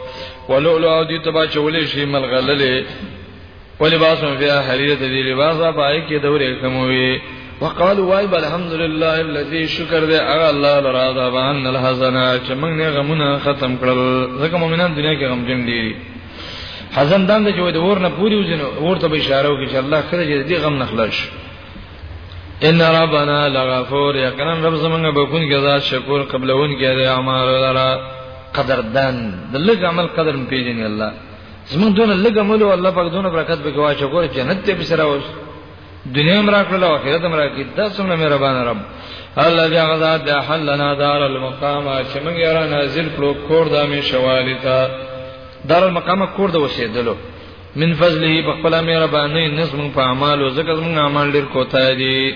ولولو دي توا چولې شي ملغللې ولباسهم فيها حرير دي لباسا پای کې دورې کموي وقالوا واي بل الحمد لله الذي شکر دې هغه الله لرا دا بان الحزن چې موږ نه غمونه ختم کړل ځکه مؤمنان دنیا کې غم جن دي حزن دام دې چې د ور نه پوری وزنو ورته به اشاره وکړي چې الله خره دې غم نه خلاص ان ربنا لغفور یقینا رب زمونږ به کون کې ذات شکور قبلون کې دې اعمال لرا قدردان د لږ عمل قدر پیژني الله زمونږ دونه لږه ملو الله پاک دونه برکت به کوي چې ګور جنت ته به سره اوس دنیا مرا کړل او آخرت مرا کې دا څومره مهربان رب الله بیا غزا د حلنا دار المقام چې موږ یې را نازل کړو کور د امې شوالي ته دار المقام کور د وسیدلو من فضله په خپل مهرباني نظم په اعمال او زکه موږ اعمال ډیر کوتای دي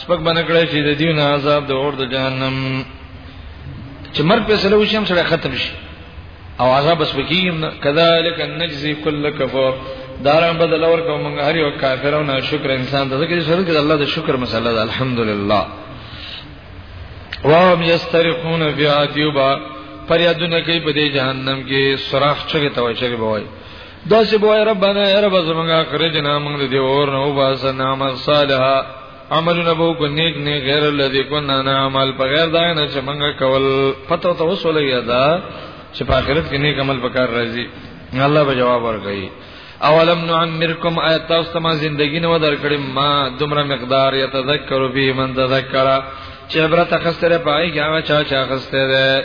سپک باندې کړی چې د دین عذاب د اور د جهنم چې مرګ په سلو شم سره ختم شي او عذاب بس بکیم کذالک نجزی کل کفور دارن بدل اور کوم هر یو کافر او ناشکر انسان د ذکر سره کې الله د شکر مسله ده الحمدلله وهم یسترقون فی عتیبا فریادونه کوي په دې جهنم کې سراخ چغه توچغه بوي دا چې بوای ربانا یا رب زمونږه اخرجنا موږ دې اور نه وباس نعمل صالحا عملونه بو کو نیک نه غیر الذی کنا نعمل په غیر دا نه چې موږ کول پته ته وسول یا دا چې په آخرت کې نیک عمل پکار راځي الله به جواب ورکړي اولم نعمرکم ایت تاسو ته ما زندگی نه ودر کړم ما دومره مقدار یتذکر به من تذکر چې عبرت اخستره پای هغه چا چې اخسته ده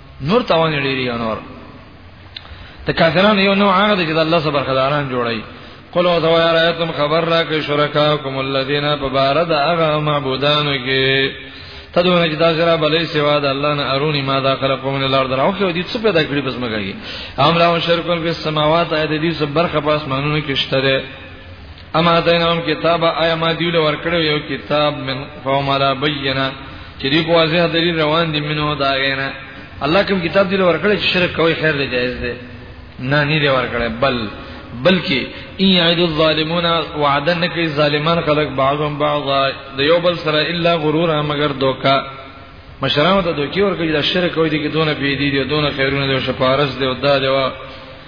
نور تاوان لري یو نور ته کافران یو نوع هغه چې د الله سره برخداران جوړي قل او ذو یاراتم خبر را کې شرکاکم الذین فبارد اغه معبودانو کې تدونه چې دا سره بلې سوا د الله نه ارونی ما دا خلق من الارض راو خو دې څه پیدا کړی بس مګي امر او شرکل په سماوات اې دې څه برخه پاس مانونو کې شته اما دینهم کتاب آیا ما دیول ورکړو یو کتاب من فهم علی بینه چې دی په واضح دلیل روان دي منو دا غینا الله کوم کتاب دی ورکړ چې شرک کوي خیر دی جائز دی نه نه دی ورکړ بل بلکې ان یعد الظالمون وعدا نکي ظالمان خلق بعضهم بعضا د یو بل سره الا غرور مگر دوکا مشرانو ته دوکي ورکړي دا شرک کوي دي کې دونه پیډي دي دونه خیرونه دي شپارس دي او دا دی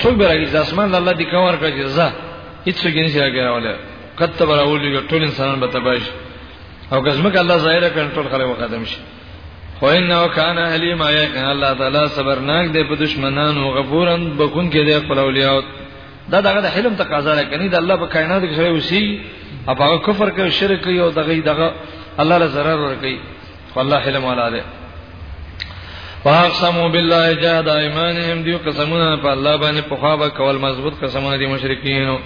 څوک به راګي ځاسمان د الله د کور کړ چې زه هیڅ څوک نه شي راګراوله کته براولې ټول انسانان به تباش او که زمکه الله ظاهره کړ ټول خلک ختم شي خو انه کان حلیم یا کان الله تعالی صبرناک دی په دشمنانو غفورن بكون کې دی خپل اولیاء دا دغه د حلم تقاضا ده کني د الله په کائنات کې سره وسی او هغه کفر کوي شرک کوي او دغه دغه الله له zarar ور کوي والله حلم والا دی واقسموا بالله جهاد ايمانهم دیو قسمونه په الله باندې په خوا به کول مضبوط قسمونه دي مشرکین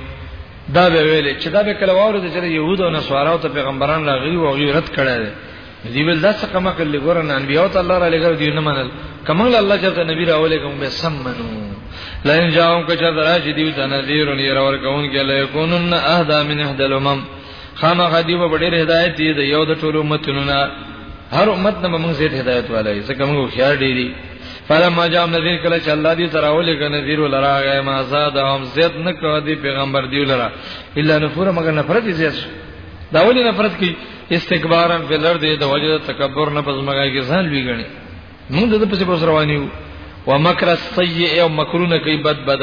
دا به ویلې چې دا به کله واره چې يهود او نصارا او پیغمبران راغلي او غیرت کړي دي دی ول داس کما کله ګور نه انبیاء ته الله را لګر دی نه منل کمل الله چرته نبی را ولې کوم به سمنو لئن جاءهم کچر دراشی دیو ته نذیر یې را ورکون کې لئ کونن اهدا من اهدل امم خامخا دی په ډېر هدایت دی د یو د ټولو امتونو نه هر امت نه موږ زیات هدایت والای ځکه موږ خيار ډېر دي فلما جام نذیر کله چې الله دې تراولې کنه نذیر ولراغه ما زاد هم زیات نه کو دی پیغمبر دی ولرا الا نفور مگر نفرت زیات دا ولې نفرت کی استکبارا فی الارض د وجه تکبر نه پزماګه کې ځان لوی غني موږ د پسې پس روانیو ومکر السیئ او مکرونه کوي بد بد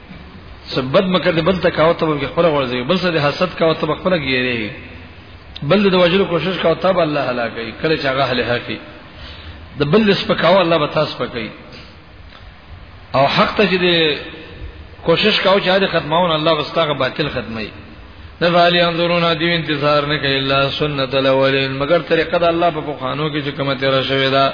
سبد مکه د بل ته کاوه ته به خپل ورځي بل څه د حسد کاوه ته به خپل ګیری بل د وجلو کوشش کاوه ته به الله هلاکي کله چې هغه هله هکي د بل سپکاوه الله به تاسو پکې او حق ته چې د کوشش کاوه چې د ختماون الله واستغه باطل ختمي نه فعلی انظرون دی انتظار نه کوي الله سنت الاولین مگر طریقه د الله په خوانو کې چې کومه تیر شوی ده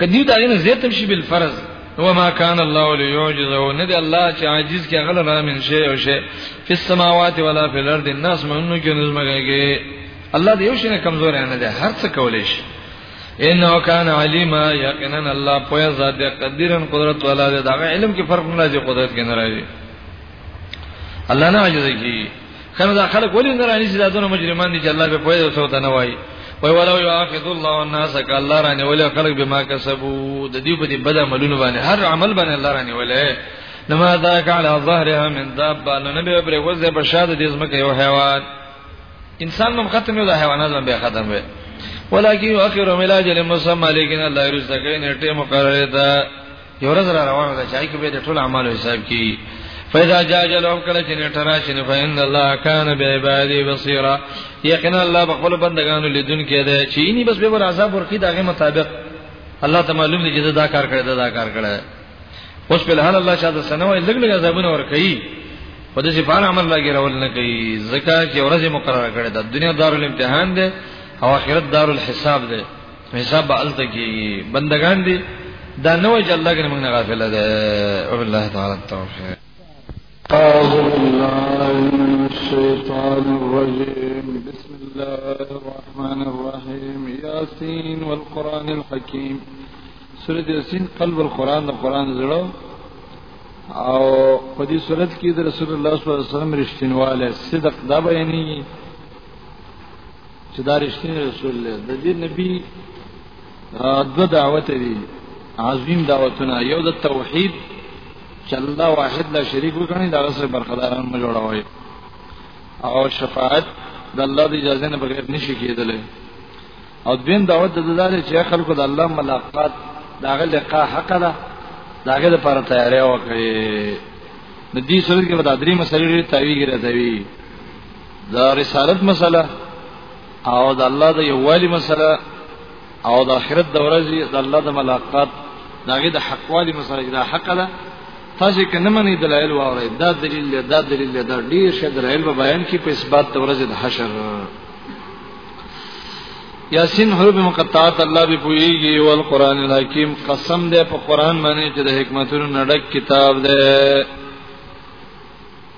کدی دا نه زیتم شي بل فرض هو ما کان الله ليعجزه نه دی الله چې عاجز کې غل را من شي او شي په السماوات ولا في الارض الناس منو کې نظمږي الله دې یو شي نه کمزور نه دی هر څه کولې شي انه کان علیما یقینا الله پوهه ذات دی قدیرن قدرت والا دی دا علم کې فرق نه راځي قدرت کې نه راځي الله نه عاجز کی کنه دا خلک ولې نه رانیسي دا دونه مجرمان دي چې الله به پوهه وسو ته نه وایي وای ولو یاخذ الله الناس ک الله رانه ولې خلک به ما کسبو د دې په دې بد عملونه باندې هر عمل باندې الله رانه ولې لما ذاك على ظهرها من دابه نو نبی پر وزه په شاده دې زمکه یو حیوان انسان هم ختم یو د حیوانات هم به ختم وي ولکه یو اخر ملاج لمسمى لیکن الله رزق کوي نټه مقرره ده یو ورځ را روانه ده چې کومه د ټول اعمالو حساب کی فإذا جاء جلهم کله چې نیټه راشي نو فإن الله كان بعباده بصيرا یقینا الله په خپل بندگانو لیدون کې ده چې یې بس به ور عذاب ورکی دغه مطابق الله تعالی معلوم دي چې دا کار کړی دا کار کړی اوس په لحال الله شاده سنو لګ لګ عذابونه ور کوي په دې په عمل لاګي راول نه کوي زکه چې ورځ مقرره کړې ده دنیا دارالامتحان ده او آخرت دارالحساب ده حساب به الته کېږي بندگان دي دا نو چې الله کنه موږ نه غافل ده او الله تعالی توفیق أعوذ بالله من الشيطان الرجيم بسم الله الرحمن الرحيم ياسين والقرآن الحكيم سورة ياسين قلب القرآن القرآن زړه او په دې صورت کې د رسول الله صلی الله علیه وسلم رښتینواله صدق دا بیانې چې دا رښتینی رسول دی د دې نبی دو دعوت دي عظیم دعوتونه یو د توحید چې الله واحد لا شریک وکړي دا سره برخداران مو جوړوي او شفاعت د الله د اجازه نه بغیر نشي کېدلی او دویم دعوت د دې چې خلکو د الله ملاقات داغه لقاء حق ده داغه لپاره تیاری وکړي د دې سره کې به د درې مسلې تعویږي راځي دا رسالت مسله او د الله د یووالي مسله او د آخرت د ورځې د الله د ملاقات داغه د حقوالي مسله دا حق ده تاسو کې نه منې دلایل واورئ دا دلیل دا دلیل دا ډیر شه دلایل به بیان کی په اثبات د ورځې د حشر یاسین حروف مقطعات الله به پویږي او القران الحکیم قسم ده په قران باندې چې د حکمتونو نډک کتاب ده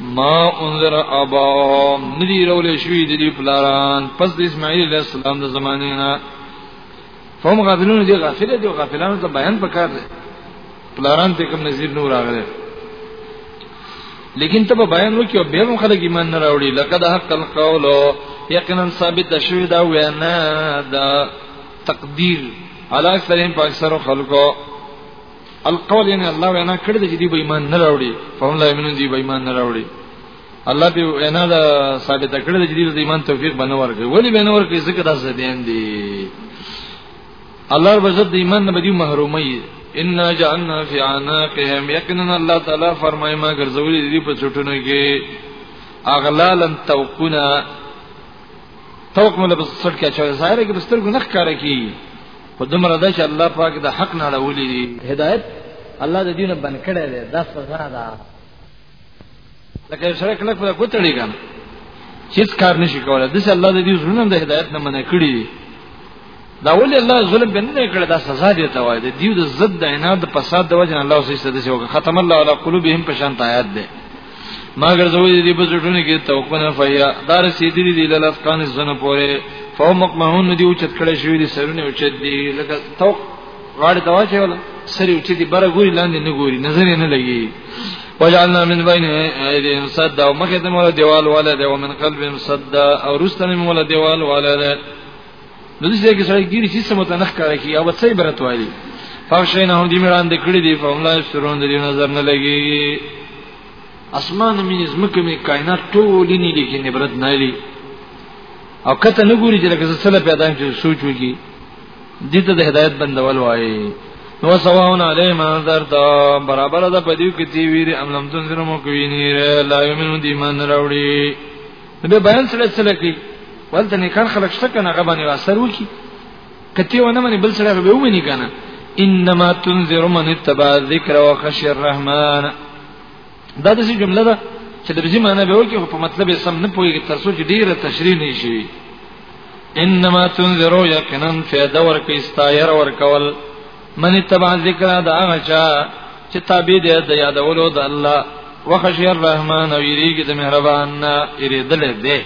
ما انذر ابا ندی رولې شوی د دې پلاران پس د اسماعیل علیه السلام د زمانه نه فهم غافلون دي غافل دي غافلانو ته بیان پکار دي پلاران ته کوم نذیر نور راغله لیکن ته بیان وکي او به هم خلک ایمان نه راوړي لقد حق القول یقینا ثابت شوی دا وینا دا تقدیر علاک سلیم پاکستان خلکو القول یعنی الله وینا کړی دی چې دی به ایمان نه راوړي فهم لا یمنون دی به ایمان نه راوړي الله به وینا دا ثابت کړی دی چې دی د ایمان توفیق باندې ورکړي ولی به نه ورکړي ځکه دا زديان دي الله رب عزت د ایمان نه بدی محرومي ان جعلنا فی عناقهم یقینا الله تعالی فرمایي ما ګرځولې دي په چټونو کې اغلالا توقنا توق مله بس سړک اچوي ظاهر کې بستر ګنخ کار کوي خو دومره ده چې الله پاک د حق نه اړولې دي هدایت الله د دینه بن کړی دی دا سزا ده لکه سره کله په کوتړی ګان هیڅ کار نشي کولای د الله د دې زړونو د هدایت نه منع کړی دی دا ولې الله ظلم بنه نه کړی دا سزا دی ته وایي د دیو د ضد د عناد د فساد د وجه الله سې ستاسو ختم الله علی قلوبهم په شان آیات ده ما ګرځولې دي په زړونو کې توقنه فیا دار سیدلی دی لاله افغان زنه پوره فو مقمحون دی او چت کړه شوی دي سرونه او چت دی لکه توق غاړه دوا چې ولا سری او چت دی بره ګوري لاندې نه ګوري نظر نه لګي وجعلنا من بين ايديهم سدا ومخدم ولا ديوال ولا ده ومن قلبهم سدا او رستنم ولا ديوال ولا ده نو دې کې سړی ګیری چې سمته نخ کار کوي او څه عبرت وایي فوشین هم دې مړان د کړی دی فهم لا سرون دې نظر نه لګي اسمان مې زمکه مې کائنات ټول نه دي کې عبرت نه لري او کته نه ګوري چې لکه څه پیدا چې سوچ وږي دې ته د هدایت بندول وایي نو سواون علی ما در دا برابر ده پدیو کې دی ویری املم تنظر مو کوي نه لا یمن دی من راوړي نبی بیان سره سره کوي ولته نه کار خلک شته کنه غبنه واسر وکي کته ونه مني بل سره به ومني کنه انما تنذر من اتبع الذکر وخشى الرحمن دا د څه جمله ده چې د بزی معنی به وکي په مطلب یې سم نه پويږي تر څو چې ډیره تشریح نه شي انما تنذرو یقینا فیدا ورکې استایر ورکول من اتبع ذکر دا هغه چا چې تابع دی د یادولو د الله وخشی الرحمن او یریږي د مهربان نه یریدل دی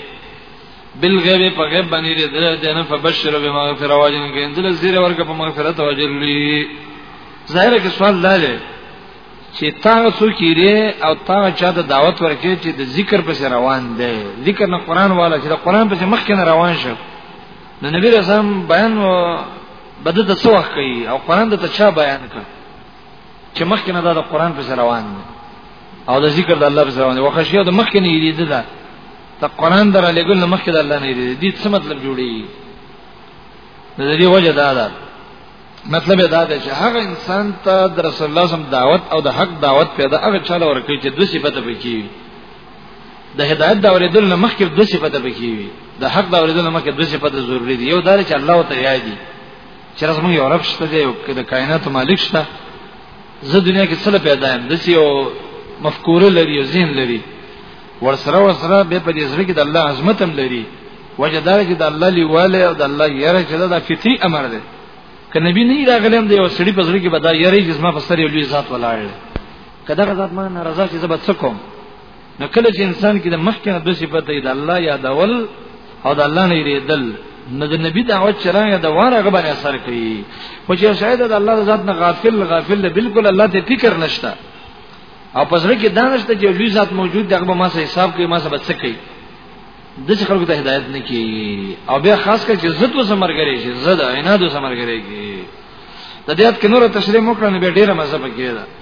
بالغیب په غیب باندې یریدل دی نه فبشر بمغفرة واجن کې اندل زیر ورکه په مغفرت او اجر لري ظاهر کې سوال لا دی چې تاسو کیره او تاسو چا د دعوت ورکې چې د ذکر پس روان دی ذکر نه قران والا چې د قران پس مخکې روان شو نو نبی رسول بیان بده د څو وخت کوي او قران د ته چا بیان کړ چې مخکې نه دا د قران په روان دي او د ذکر د الله په روان دي وخښیو د مخکې نه یریده ده ته قران در لګل مخکې د الله نه یریده دي څه مطلب جوړي د دې وجه دا ده مطلب دا ده چې هغه انسان ته د رسول الله صم دعوت او د حق دعوت پیدا هغه چاله ورکړي چې دوه صفته پکې د هدایت د اوریدل نه مخکې دوه صفته پکې وي د حق د اوریدل نه مخکې دوه صفته ضروری دي یو دا چې الله او تعالی یادي چې راز موږ یو رب شته دی او د کائنات مالک شته زه دنیا کې څه پیدا یم د څه یو مفکوره لري او ذهن لري ورسره ورسره به په دې سره کې د الله عظمت هم لري وجه دا چې د الله لیواله او د الله یره چې دا فطری امر دی که نبی نه راغلم دی او سړي په سره کې به دا یری جسمه په سر یو لوی ذات ولاړ دی که دغه ذات ما ناراضه شي زه به څه کوم نو کله چې انسان کې د مخکې نه دوه صفات دی د الله یادول او د الله نه یریدل نو د نبی دعوت چرانه د واره غو باندې اثر کوي خو چې شاید د الله ذات نه غافل غافل دی بالکل الله ته فکر نشته او پس رکه دانشته چې لوی ذات موجود دغه ما سره حساب کوي ما سره بچ کوي د څه خلکو ته هدایت نه کوي او بیا خاص کر چې عزت وسمرګری شي زړه عناد وسمرګری کی د دې ات کې نور تشریح وکړنه به ډیره مزه پکې ده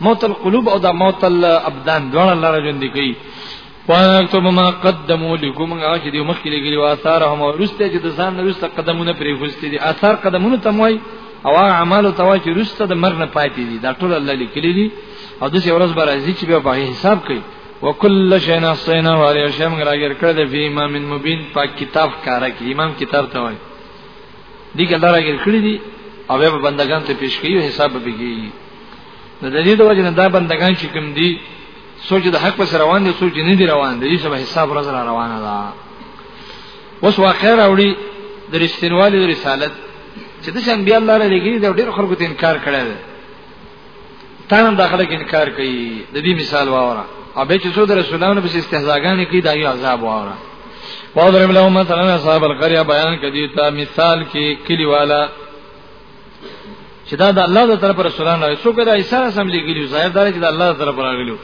موت القلوب او دا موت الابدان دواړه لاره ژوند کوي وانکتب ما قدمو لکم هغه چې دی مخکې لګلی و آثار هم ورسته چې د ځان ورسته قدمونه پرې خوستي دي آثار قدمونه تموي او هغه اعمال او توای چې ورسته د مرګ نه پاتې دي دا ټول الله لیکلی دي او د څه ورځ برازي چې به په حساب کوي وکل شین حسینا واری شم راګر کړه د فی امام مبین په کتاب کارا کې امام کتاب ته وایي دي ګل راګر کړی دي او به بندگان ته پیش کوي حساب به کوي نو د دې د وجه نه دا بندگان چې کوم دي سوچ د حق پر روان دي سوچ نه دي روان دي چې به حساب ورځ را روانه ده اوس واخیر اوړي د رښتینوالي د رسالت چې د شان بیا الله لري د ډېر خلکو ته انکار کړی دی تانم داخله کې انکار کوي د دې مثال واوره او به چې څو د رسولانو په استهزاءګانې کوي دا یو عذاب واوره واضرب لهم مثلا اصحاب القريه بیان کدی تا مثال کې کلی والا چې دا د الله د طرف رسولان راځي څوک دا عیسی سم لګیلو ظاهر دا چې د الله د طرف راغلو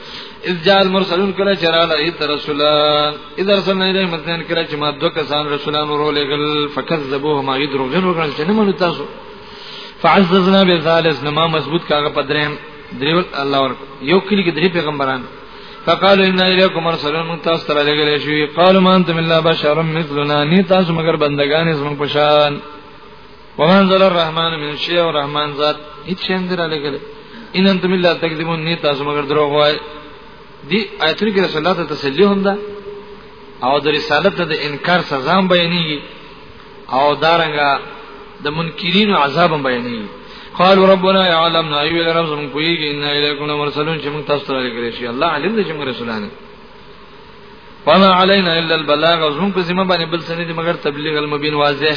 اذ جاء المرسلون کله چې رااله ایت رسولان اذا رسلنا الیه مثلا کله چې ما دوه کسان رسولان ورولېګل فکذبوهما یدرغن وکړل چې نه مونږ تاسو فعززنا بثالث نما مضبوط کاغه پدریم دریو الله ور یو کلی کې درې پیغمبران فقالوا ان اليكم مرسلون من تاسو ته لګل شي قالوا ما انتم الا بشر مثلنا ني تاسو مگر بندگان زموږ پشان ومنزل الرحمن من شيء او رحمان ذات هیڅ شي اندر لګل ان انتم الا تکذبون نه تاسو مگر دروغ وای دی آیتونه کې رسول الله ته تسلی هم ده او د رسالت د انکار سزا هم بیانېږي او دارنګه د منکرینو عذاب هم بیانېږي قالوا ربنا يعلم نا ايو رب زم کوي ان اليكم مرسلون چې موږ تاسو ته لګري شي الله علم دې چې موږ رسولانه فما علينا الا البلاغ زم په ذمہ باندې بل سنې مگر تبلیغ المبین واضح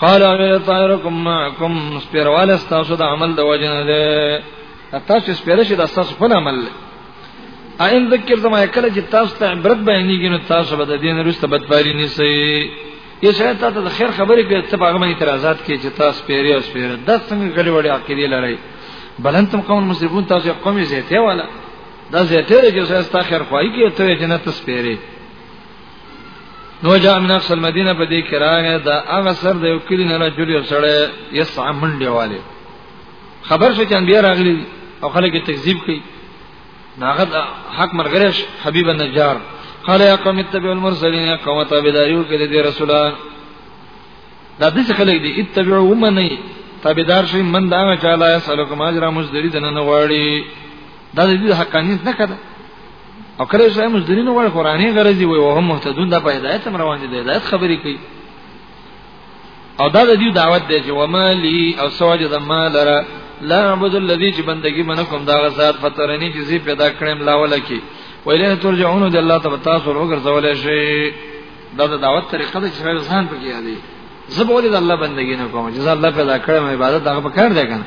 قال غير طائركم معكم سپیروال استاسو د عمل د وجنه ده تاسو سپیر شي د استاسو په عمل ده اين ذکر زما کله چې تاسو ته عبرت بیانېږي نو تاسو به د دین رسته بدباری نسی یو شاید تاسو د خیر خبرې کوي ته په هغه اعتراضات کوي چې تاسو پیری او سپیر د څنګه غړي وړي عقیده لري بلنتم قوم مسلمون تاسو قوم زیته والا دا زیته چې تاسو خیر خوای کوي ته جنت سپیری نو جاء من اقصى المدينه په دې کې راغی دا هغه سر د یو کلی نه رجل یو سړی یسع منډه والے خبر شو چې انبیا راغلي او خلک تکذیب کوي ناغد حق مرګرش حبیب النجار قال يا قوم اتبعوا المرسلين يا قوم تابعداريو کې دي رسولان دا دې خلک دي اتبعوا ومني تابعدار شي من دا چاله سلام کوم اجر مزدری دنه غواړي دا دې حقانيت نه کړه او کله چې مزدرین وړ قرآنی غرضی وي او هم مهتدون د په هدایت هم روان دي د هدایت خبرې کوي او دا د دې دعوت دی چې ومالی او سواج د مالره لا عبد الذي چې بندگی من کوم دا غزاد فطرنی چې زی پیدا کړم لا ولکی ویله ترجعون د الله تبارک تاسو وګرځول شي دا د دعوت طریقه ده چې سره ځان پکې یادې زبول د الله بندگی نه کوم چې الله پیدا کړم عبادت هغه په کار دی کنه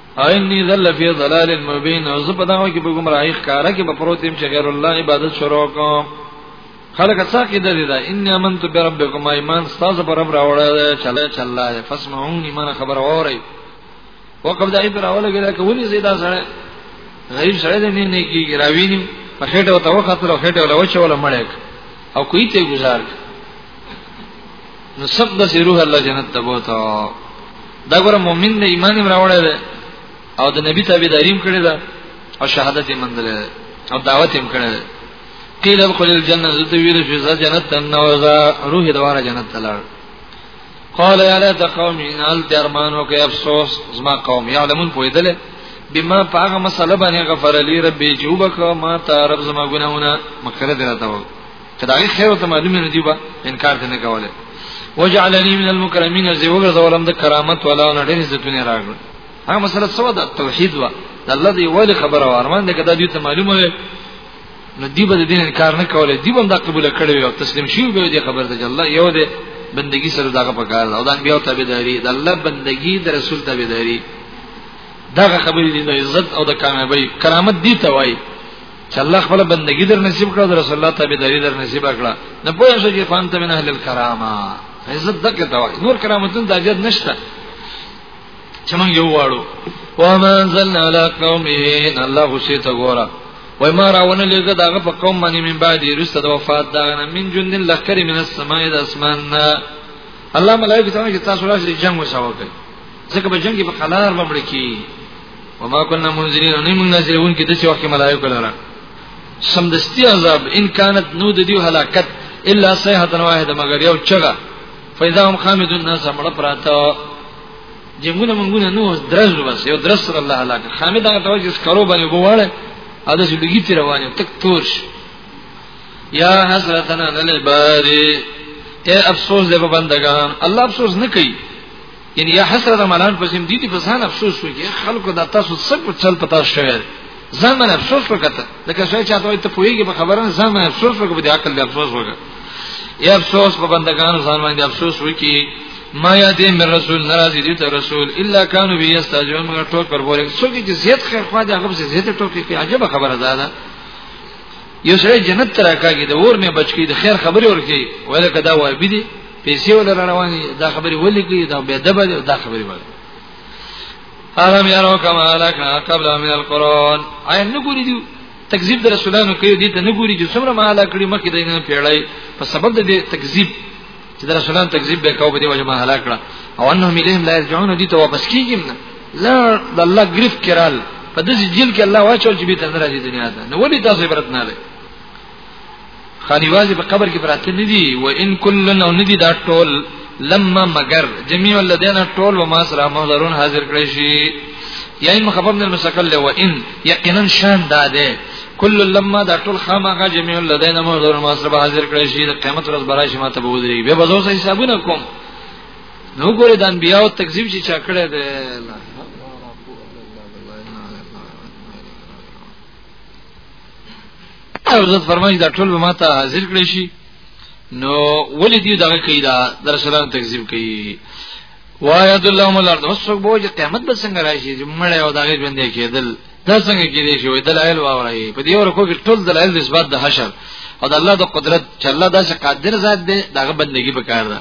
اینی ذل فی ضلال مبین او زه په دغه کې به گمراهی ښکارا کې به پروت يم چې غیر الله عبادت شروع کوم خلک څه کې درې دا ان امنت بربکم ایمان استاد پر رب راوړل چلا چلا فسمعون ایمان خبر اوري وقف دای پر اوله کې دا ونی زیدا سره غریب سره دې نه نه کیږي راوینم په خېټه وته وخت له خېټه ولا وچه ولا مړک او کوی ته گزار نو سب د روح الله جنت ته بوته دا ګره مؤمن نه ایمان یې راوړی دی او د نبی تابع داریم کړی دا او شهادت یې مندل او دعوت یې کړی دی قیل ادخل الجنه ذات ویل فی جنت تنوزا روح دواره جنت تلار قال یا لیت قومی نال درمانو کې افسوس زما قوم یعلمون پویدل بما پاغه مسله باندې غفر علی ربی جوبک ما ته رب زما ګناونه مخره درته کداغي خیر ته معلومه نه دی با انکار ته نه کوله وجعلني من المكرمين زي وګرځولم د کرامت ولا نه ډېر عزتونه راغله هغه مسله سوا د توحید وا د الله دی ولی خبره وارمان ده کدا دوی ته معلومه وي نو دی به د دین انکار نه کوله دی به هم دا قبول کړي او تسلیم شي به دی خبره ده الله یو دی بندگی سره داغه پکار او دا بیا تابعداري د الله بندگی د رسول تابعداري داغه خبرې دي د عزت او د کامیابی کرامت دی ته وایي چې الله خپل بندگی در نصیب کړو د رسول الله تابعداري در نصیب کړه نه پوهه شو چې فانت من اهل الکرامه عزت دغه ته وایي نور کرامتون د اجازه نشته چې موږ یو واړو و ما انزلنا على قومه الله غشیت غورا وای ما راونه لګه داغه په قوم باندې من بعد رسته د وفات داغه من جند لخر من السماء د اسمان الله ملائکه ته چې تاسو راشي جنگ وساو کوي ځکه به جنگ په قلار بمړ کی وما كنا منذرين ان من نازلون کې د څه وخت ملائکه لره سمدستي عذاب ان كانت نو د دې هلاکت الا صيحه واحده مگر یو چغه فاذا هم خامدون الناس مړ پراته جمعونه مونږونه نو درز بس یو درز سره الله هلاک خامد هغه ته چې کرو باندې وواړه اده چې لګی تیر روانه تک تور شي یا حسرتنا للعباد اے افسوس دې په بندگان الله افسوس نه کوي یعنی یا حسرت ملان په سیم دي دي په ځان افسوس وکي خلکو دا تاسو څه په چل پتا شوی ځان باندې افسوس وکړه لکه څنګه چې تاسو ته پوهیږئ په خبره ځان باندې افسوس وکړه د عقل د افسوس وکړه یا افسوس په بندگانو ځان باندې افسوس وکي ما یادې مې رسول ناراضي دي ته رسول الا كانوا بيستاجون مگر ټوک پر بوله څوک چې زیات خیر خوا دي هغه زیات ټوک کوي عجب خبره ده دا یو سره جنت ترکاږي د اور نه بچکی د خیر خبره ورکی ولکه دا وای بي دي پیسې ول رواني دا خبري ولي کوي دا به دبه دا خبري ولي الم يروا كما لكنا قبل من القرون اي نګوري دي تکذیب در رسولانو کوي دي ته نګوري چې څومره مالا کړی مکه دینه پیړای په سبب د تکذیب چې در رسولان تکذیب به کاوه دی وجه ما هلاک کړه او انهم الیهم لا یرجعون دي ته واپس کیږم نه لا د الله گرفت کرال په دې جیل کې الله واچو چې به تنراځي دنیا ته نو ولې تاسو عبرت نه لرئ خان یوازې په قبر کې پراته نه دي و ان کلن او نه دي دا ټول لما مگر جميع الذين ټول وما سره محضرون حاضر کړی شي یا ان خبر نه مسکل له و ان یقینا شان دا ده کل لما دا ټول خامغه جميع الذين محضرون ما سره حاضر کړی شي د قیامت ورځ برای شي ماته بوزري به بزو سه حسابونه کوم نو ګورې د انبیاء او تکذیب چې چا کړی ده او زه فرمایي دا ټول به ماته حاضر کړی شي نو ولې دی دغه کوي دا در سره تکذیب کوي وایذ الله ملارد وسوک بوج قیامت به څنګه راشي چې مړ او دغه ژوند کېدل دا څنګه کېدې شي وې دلایل واوري په دې ور کو کې ټول دلایل نسبت د حشر او د الله د قدرت چې الله داسې قادر ذات دی دغه بندگی وکړه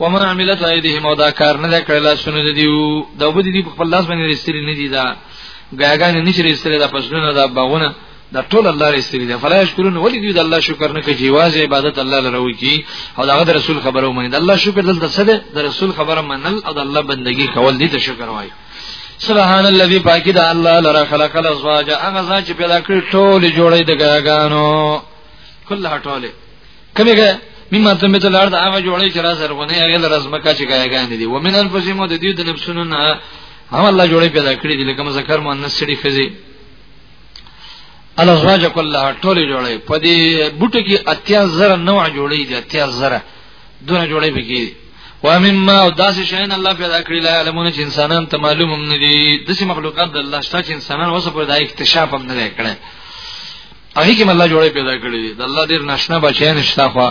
وما عملت ايديهم او دا کار نه کړل لاسونه دي دیو دا وبد دي په خپل لاس باندې رسېري نه دي دا ګاګان نه شي رسېري دا پسونه دا باغونه دا ټول الله رسېري دا فلا شکرون ولې دي دا الله شکر نه کوي جواز عبادت الله لروي کی او دا د رسول خبره ومني دا الله شکر دلته څه ده د رسول خبره منل او د الله بندگی کول دي ته شکر وایي سبحان الذي باقي دا الله لرا خلق الازواج هغه ځان چې پیدا کړی ټول جوړې د ګاګانو کله ټوله کمه مما تم ته لار دا هغه جوړی چې را زرغونه هغه لر از مکه چې ګایګان دي ومن الفسمو د دې د نفسونو نه هم الله جوړی پیدا کړی دي لکه مذکر مؤنث سړي خزي الازواج کلها ټول جوړی په دې بوټو کې اتیا زره نوع جوړی دي اتیا زره دونه جوړی بګی ومما او داسې شین الله پیدا کړی لا علمونه چې انسانان ته معلوم هم نه دي داسې مخلوقات د الله شته چې انسانان اوس پر دا اکتشاف هم نه کړي هغه کې الله جوړې پیدا کړې دي د الله ډیر ناشنا بچی نشتا خو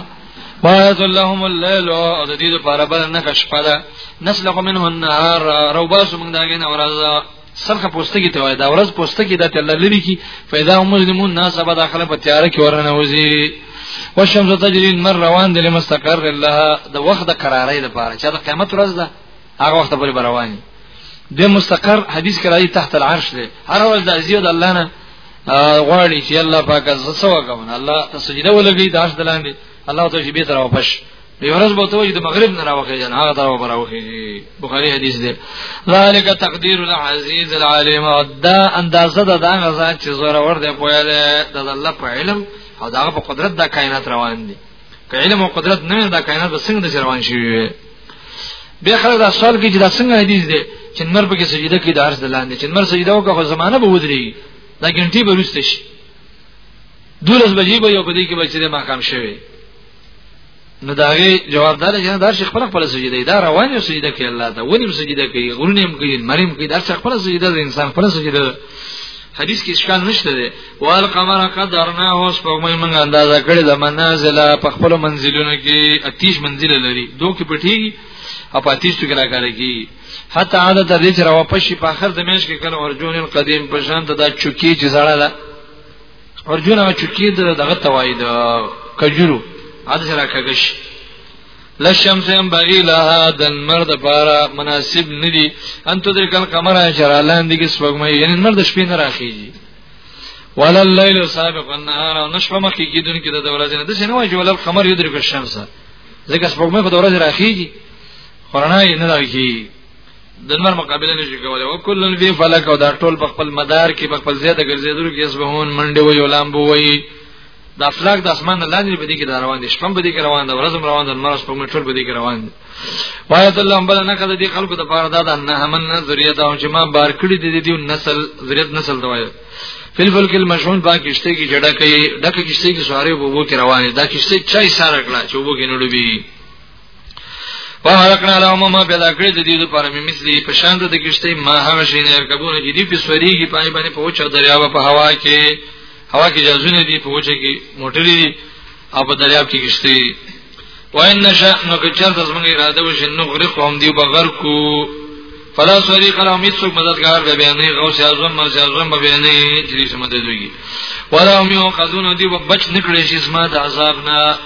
وایت لهم الليل او د دې لپاره بل نه کښپه ده نسلق منه النهار روباس موږ داګه نه ورځ سرخه پوستکی ته وای دا ورځ پوستکی د الله لري کی فیدا هم مسلمون ناس به داخله په تیار کې ورنه وځي والشمس تجري المر روان دي لمستقر لها د وخت د قرارې لپاره چې د قیامت ورځ ده هغه وخت پورې رواني د مستقر حدیث کې راځي تحت العرش دی هر ورځ د عزیو د الله نه غواړي چې الله پاک زه څه وکم الله ته سجده ولګي د عرش دلاندې الله ته چې به تر واپس دی ورځ به ته د مغرب نه راوخی جن هغه تر واپس راوخی بخاری حدیث دی ذالک تقدیر العزیز العلیم دا اندازه ده دا غزا چې زوره ور دی پوهه ده د الله په علم او دا په قدرت د کائنات روان دي که علم او قدرت نه دا کائنات به څنګه د روان شي بیا خلک دا سوال کوي چې دا څنګه حدیث دی چې نور په کې سجده کې د عرض لاندې چې نور سجده وکړه خو زمانہ به ودرېږي دا ګنټي به روسته شي دولس بجې به یو په دې کې بچی د ماقام شوی نو داغه جواب دار چې دا شیخ خپل خپل سجده دا روان یو سجده کوي الله ته ونیم سجده کوي غرونیم کوي مریم کوي دا شیخ خپل سجده د انسان خپل سجده حدیث کې اشکال نشته دی والقمر قدرناه اوس په موږ موږ اندازه کړی د منازل په خپل منزلونو کې اتیش منزل لري دوه کې پټي او په اتیش کې راکاره کی حتی عادت د دې چې راو پشي په اخر د میش کې کله ورجون القدیم په شان ته دا چوکی چې زړه ده ورجون او چوکی دغه توای د کجورو عادت سره کاږي لشمس هم بغی لها دن مرد پارا مناسب ندی انتو در کل قمر چرالاندی کس پگمه یعنی مرد شپی نراخیجی ولا الليل سابق النهار او نشو مخکې کیدونکې د ورځې نه د څه نه وایي ولل قمر یدرک الشمس ځکه سپوږمۍ په ورځې راخیږي خورنا یې نه راخیږي د نور مقابله نشي کولای او کلن فی فلک او دا ټول په خپل مدار کې په خپل زیاده ګرځېدل کې اسبهون منډه وي ولامبو وي د افلاک د اسمان لاندې په دې کې روان دي شپم په دې کې روان ده ورځم روان ده مرز په مټول په دې کې روان دي وایت الله هم بل نه کړه دي خلکو د پاره دا نه من ذریه دا چې ما بار کړی دي دي نسل ذریه نسل دا وایي فلفل کې مشهون با کشته کې جړه کوي دغه کشته کې سواره وو کې روانه دا کشته چای سره کړه چې وو کې نړوي فهرقنا لهم ما پیدا کړی د دې لپاره مې مثلی په شان د کشته ما هغه شي نه کبونه چې دی په سوريږي پای باندې په وچه دریاب په هوا کې هوا کې جازونه دي په وچه کې موټرې دي او په دریاب کې کشته وان نشا نو که چرته زمونږ اراده وشي نو غرق هم دی بغیر کو فلا سوری کله امید څوک مددگار به بیانې غوث اعظم مرز اعظم به بیانې چې دې مدد وږي ولا هم یو قزون دی وبچ نکړي شي اسما د عذاب نه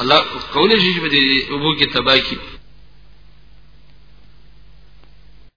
الله کولې شي چې به دې وبو کې تباکی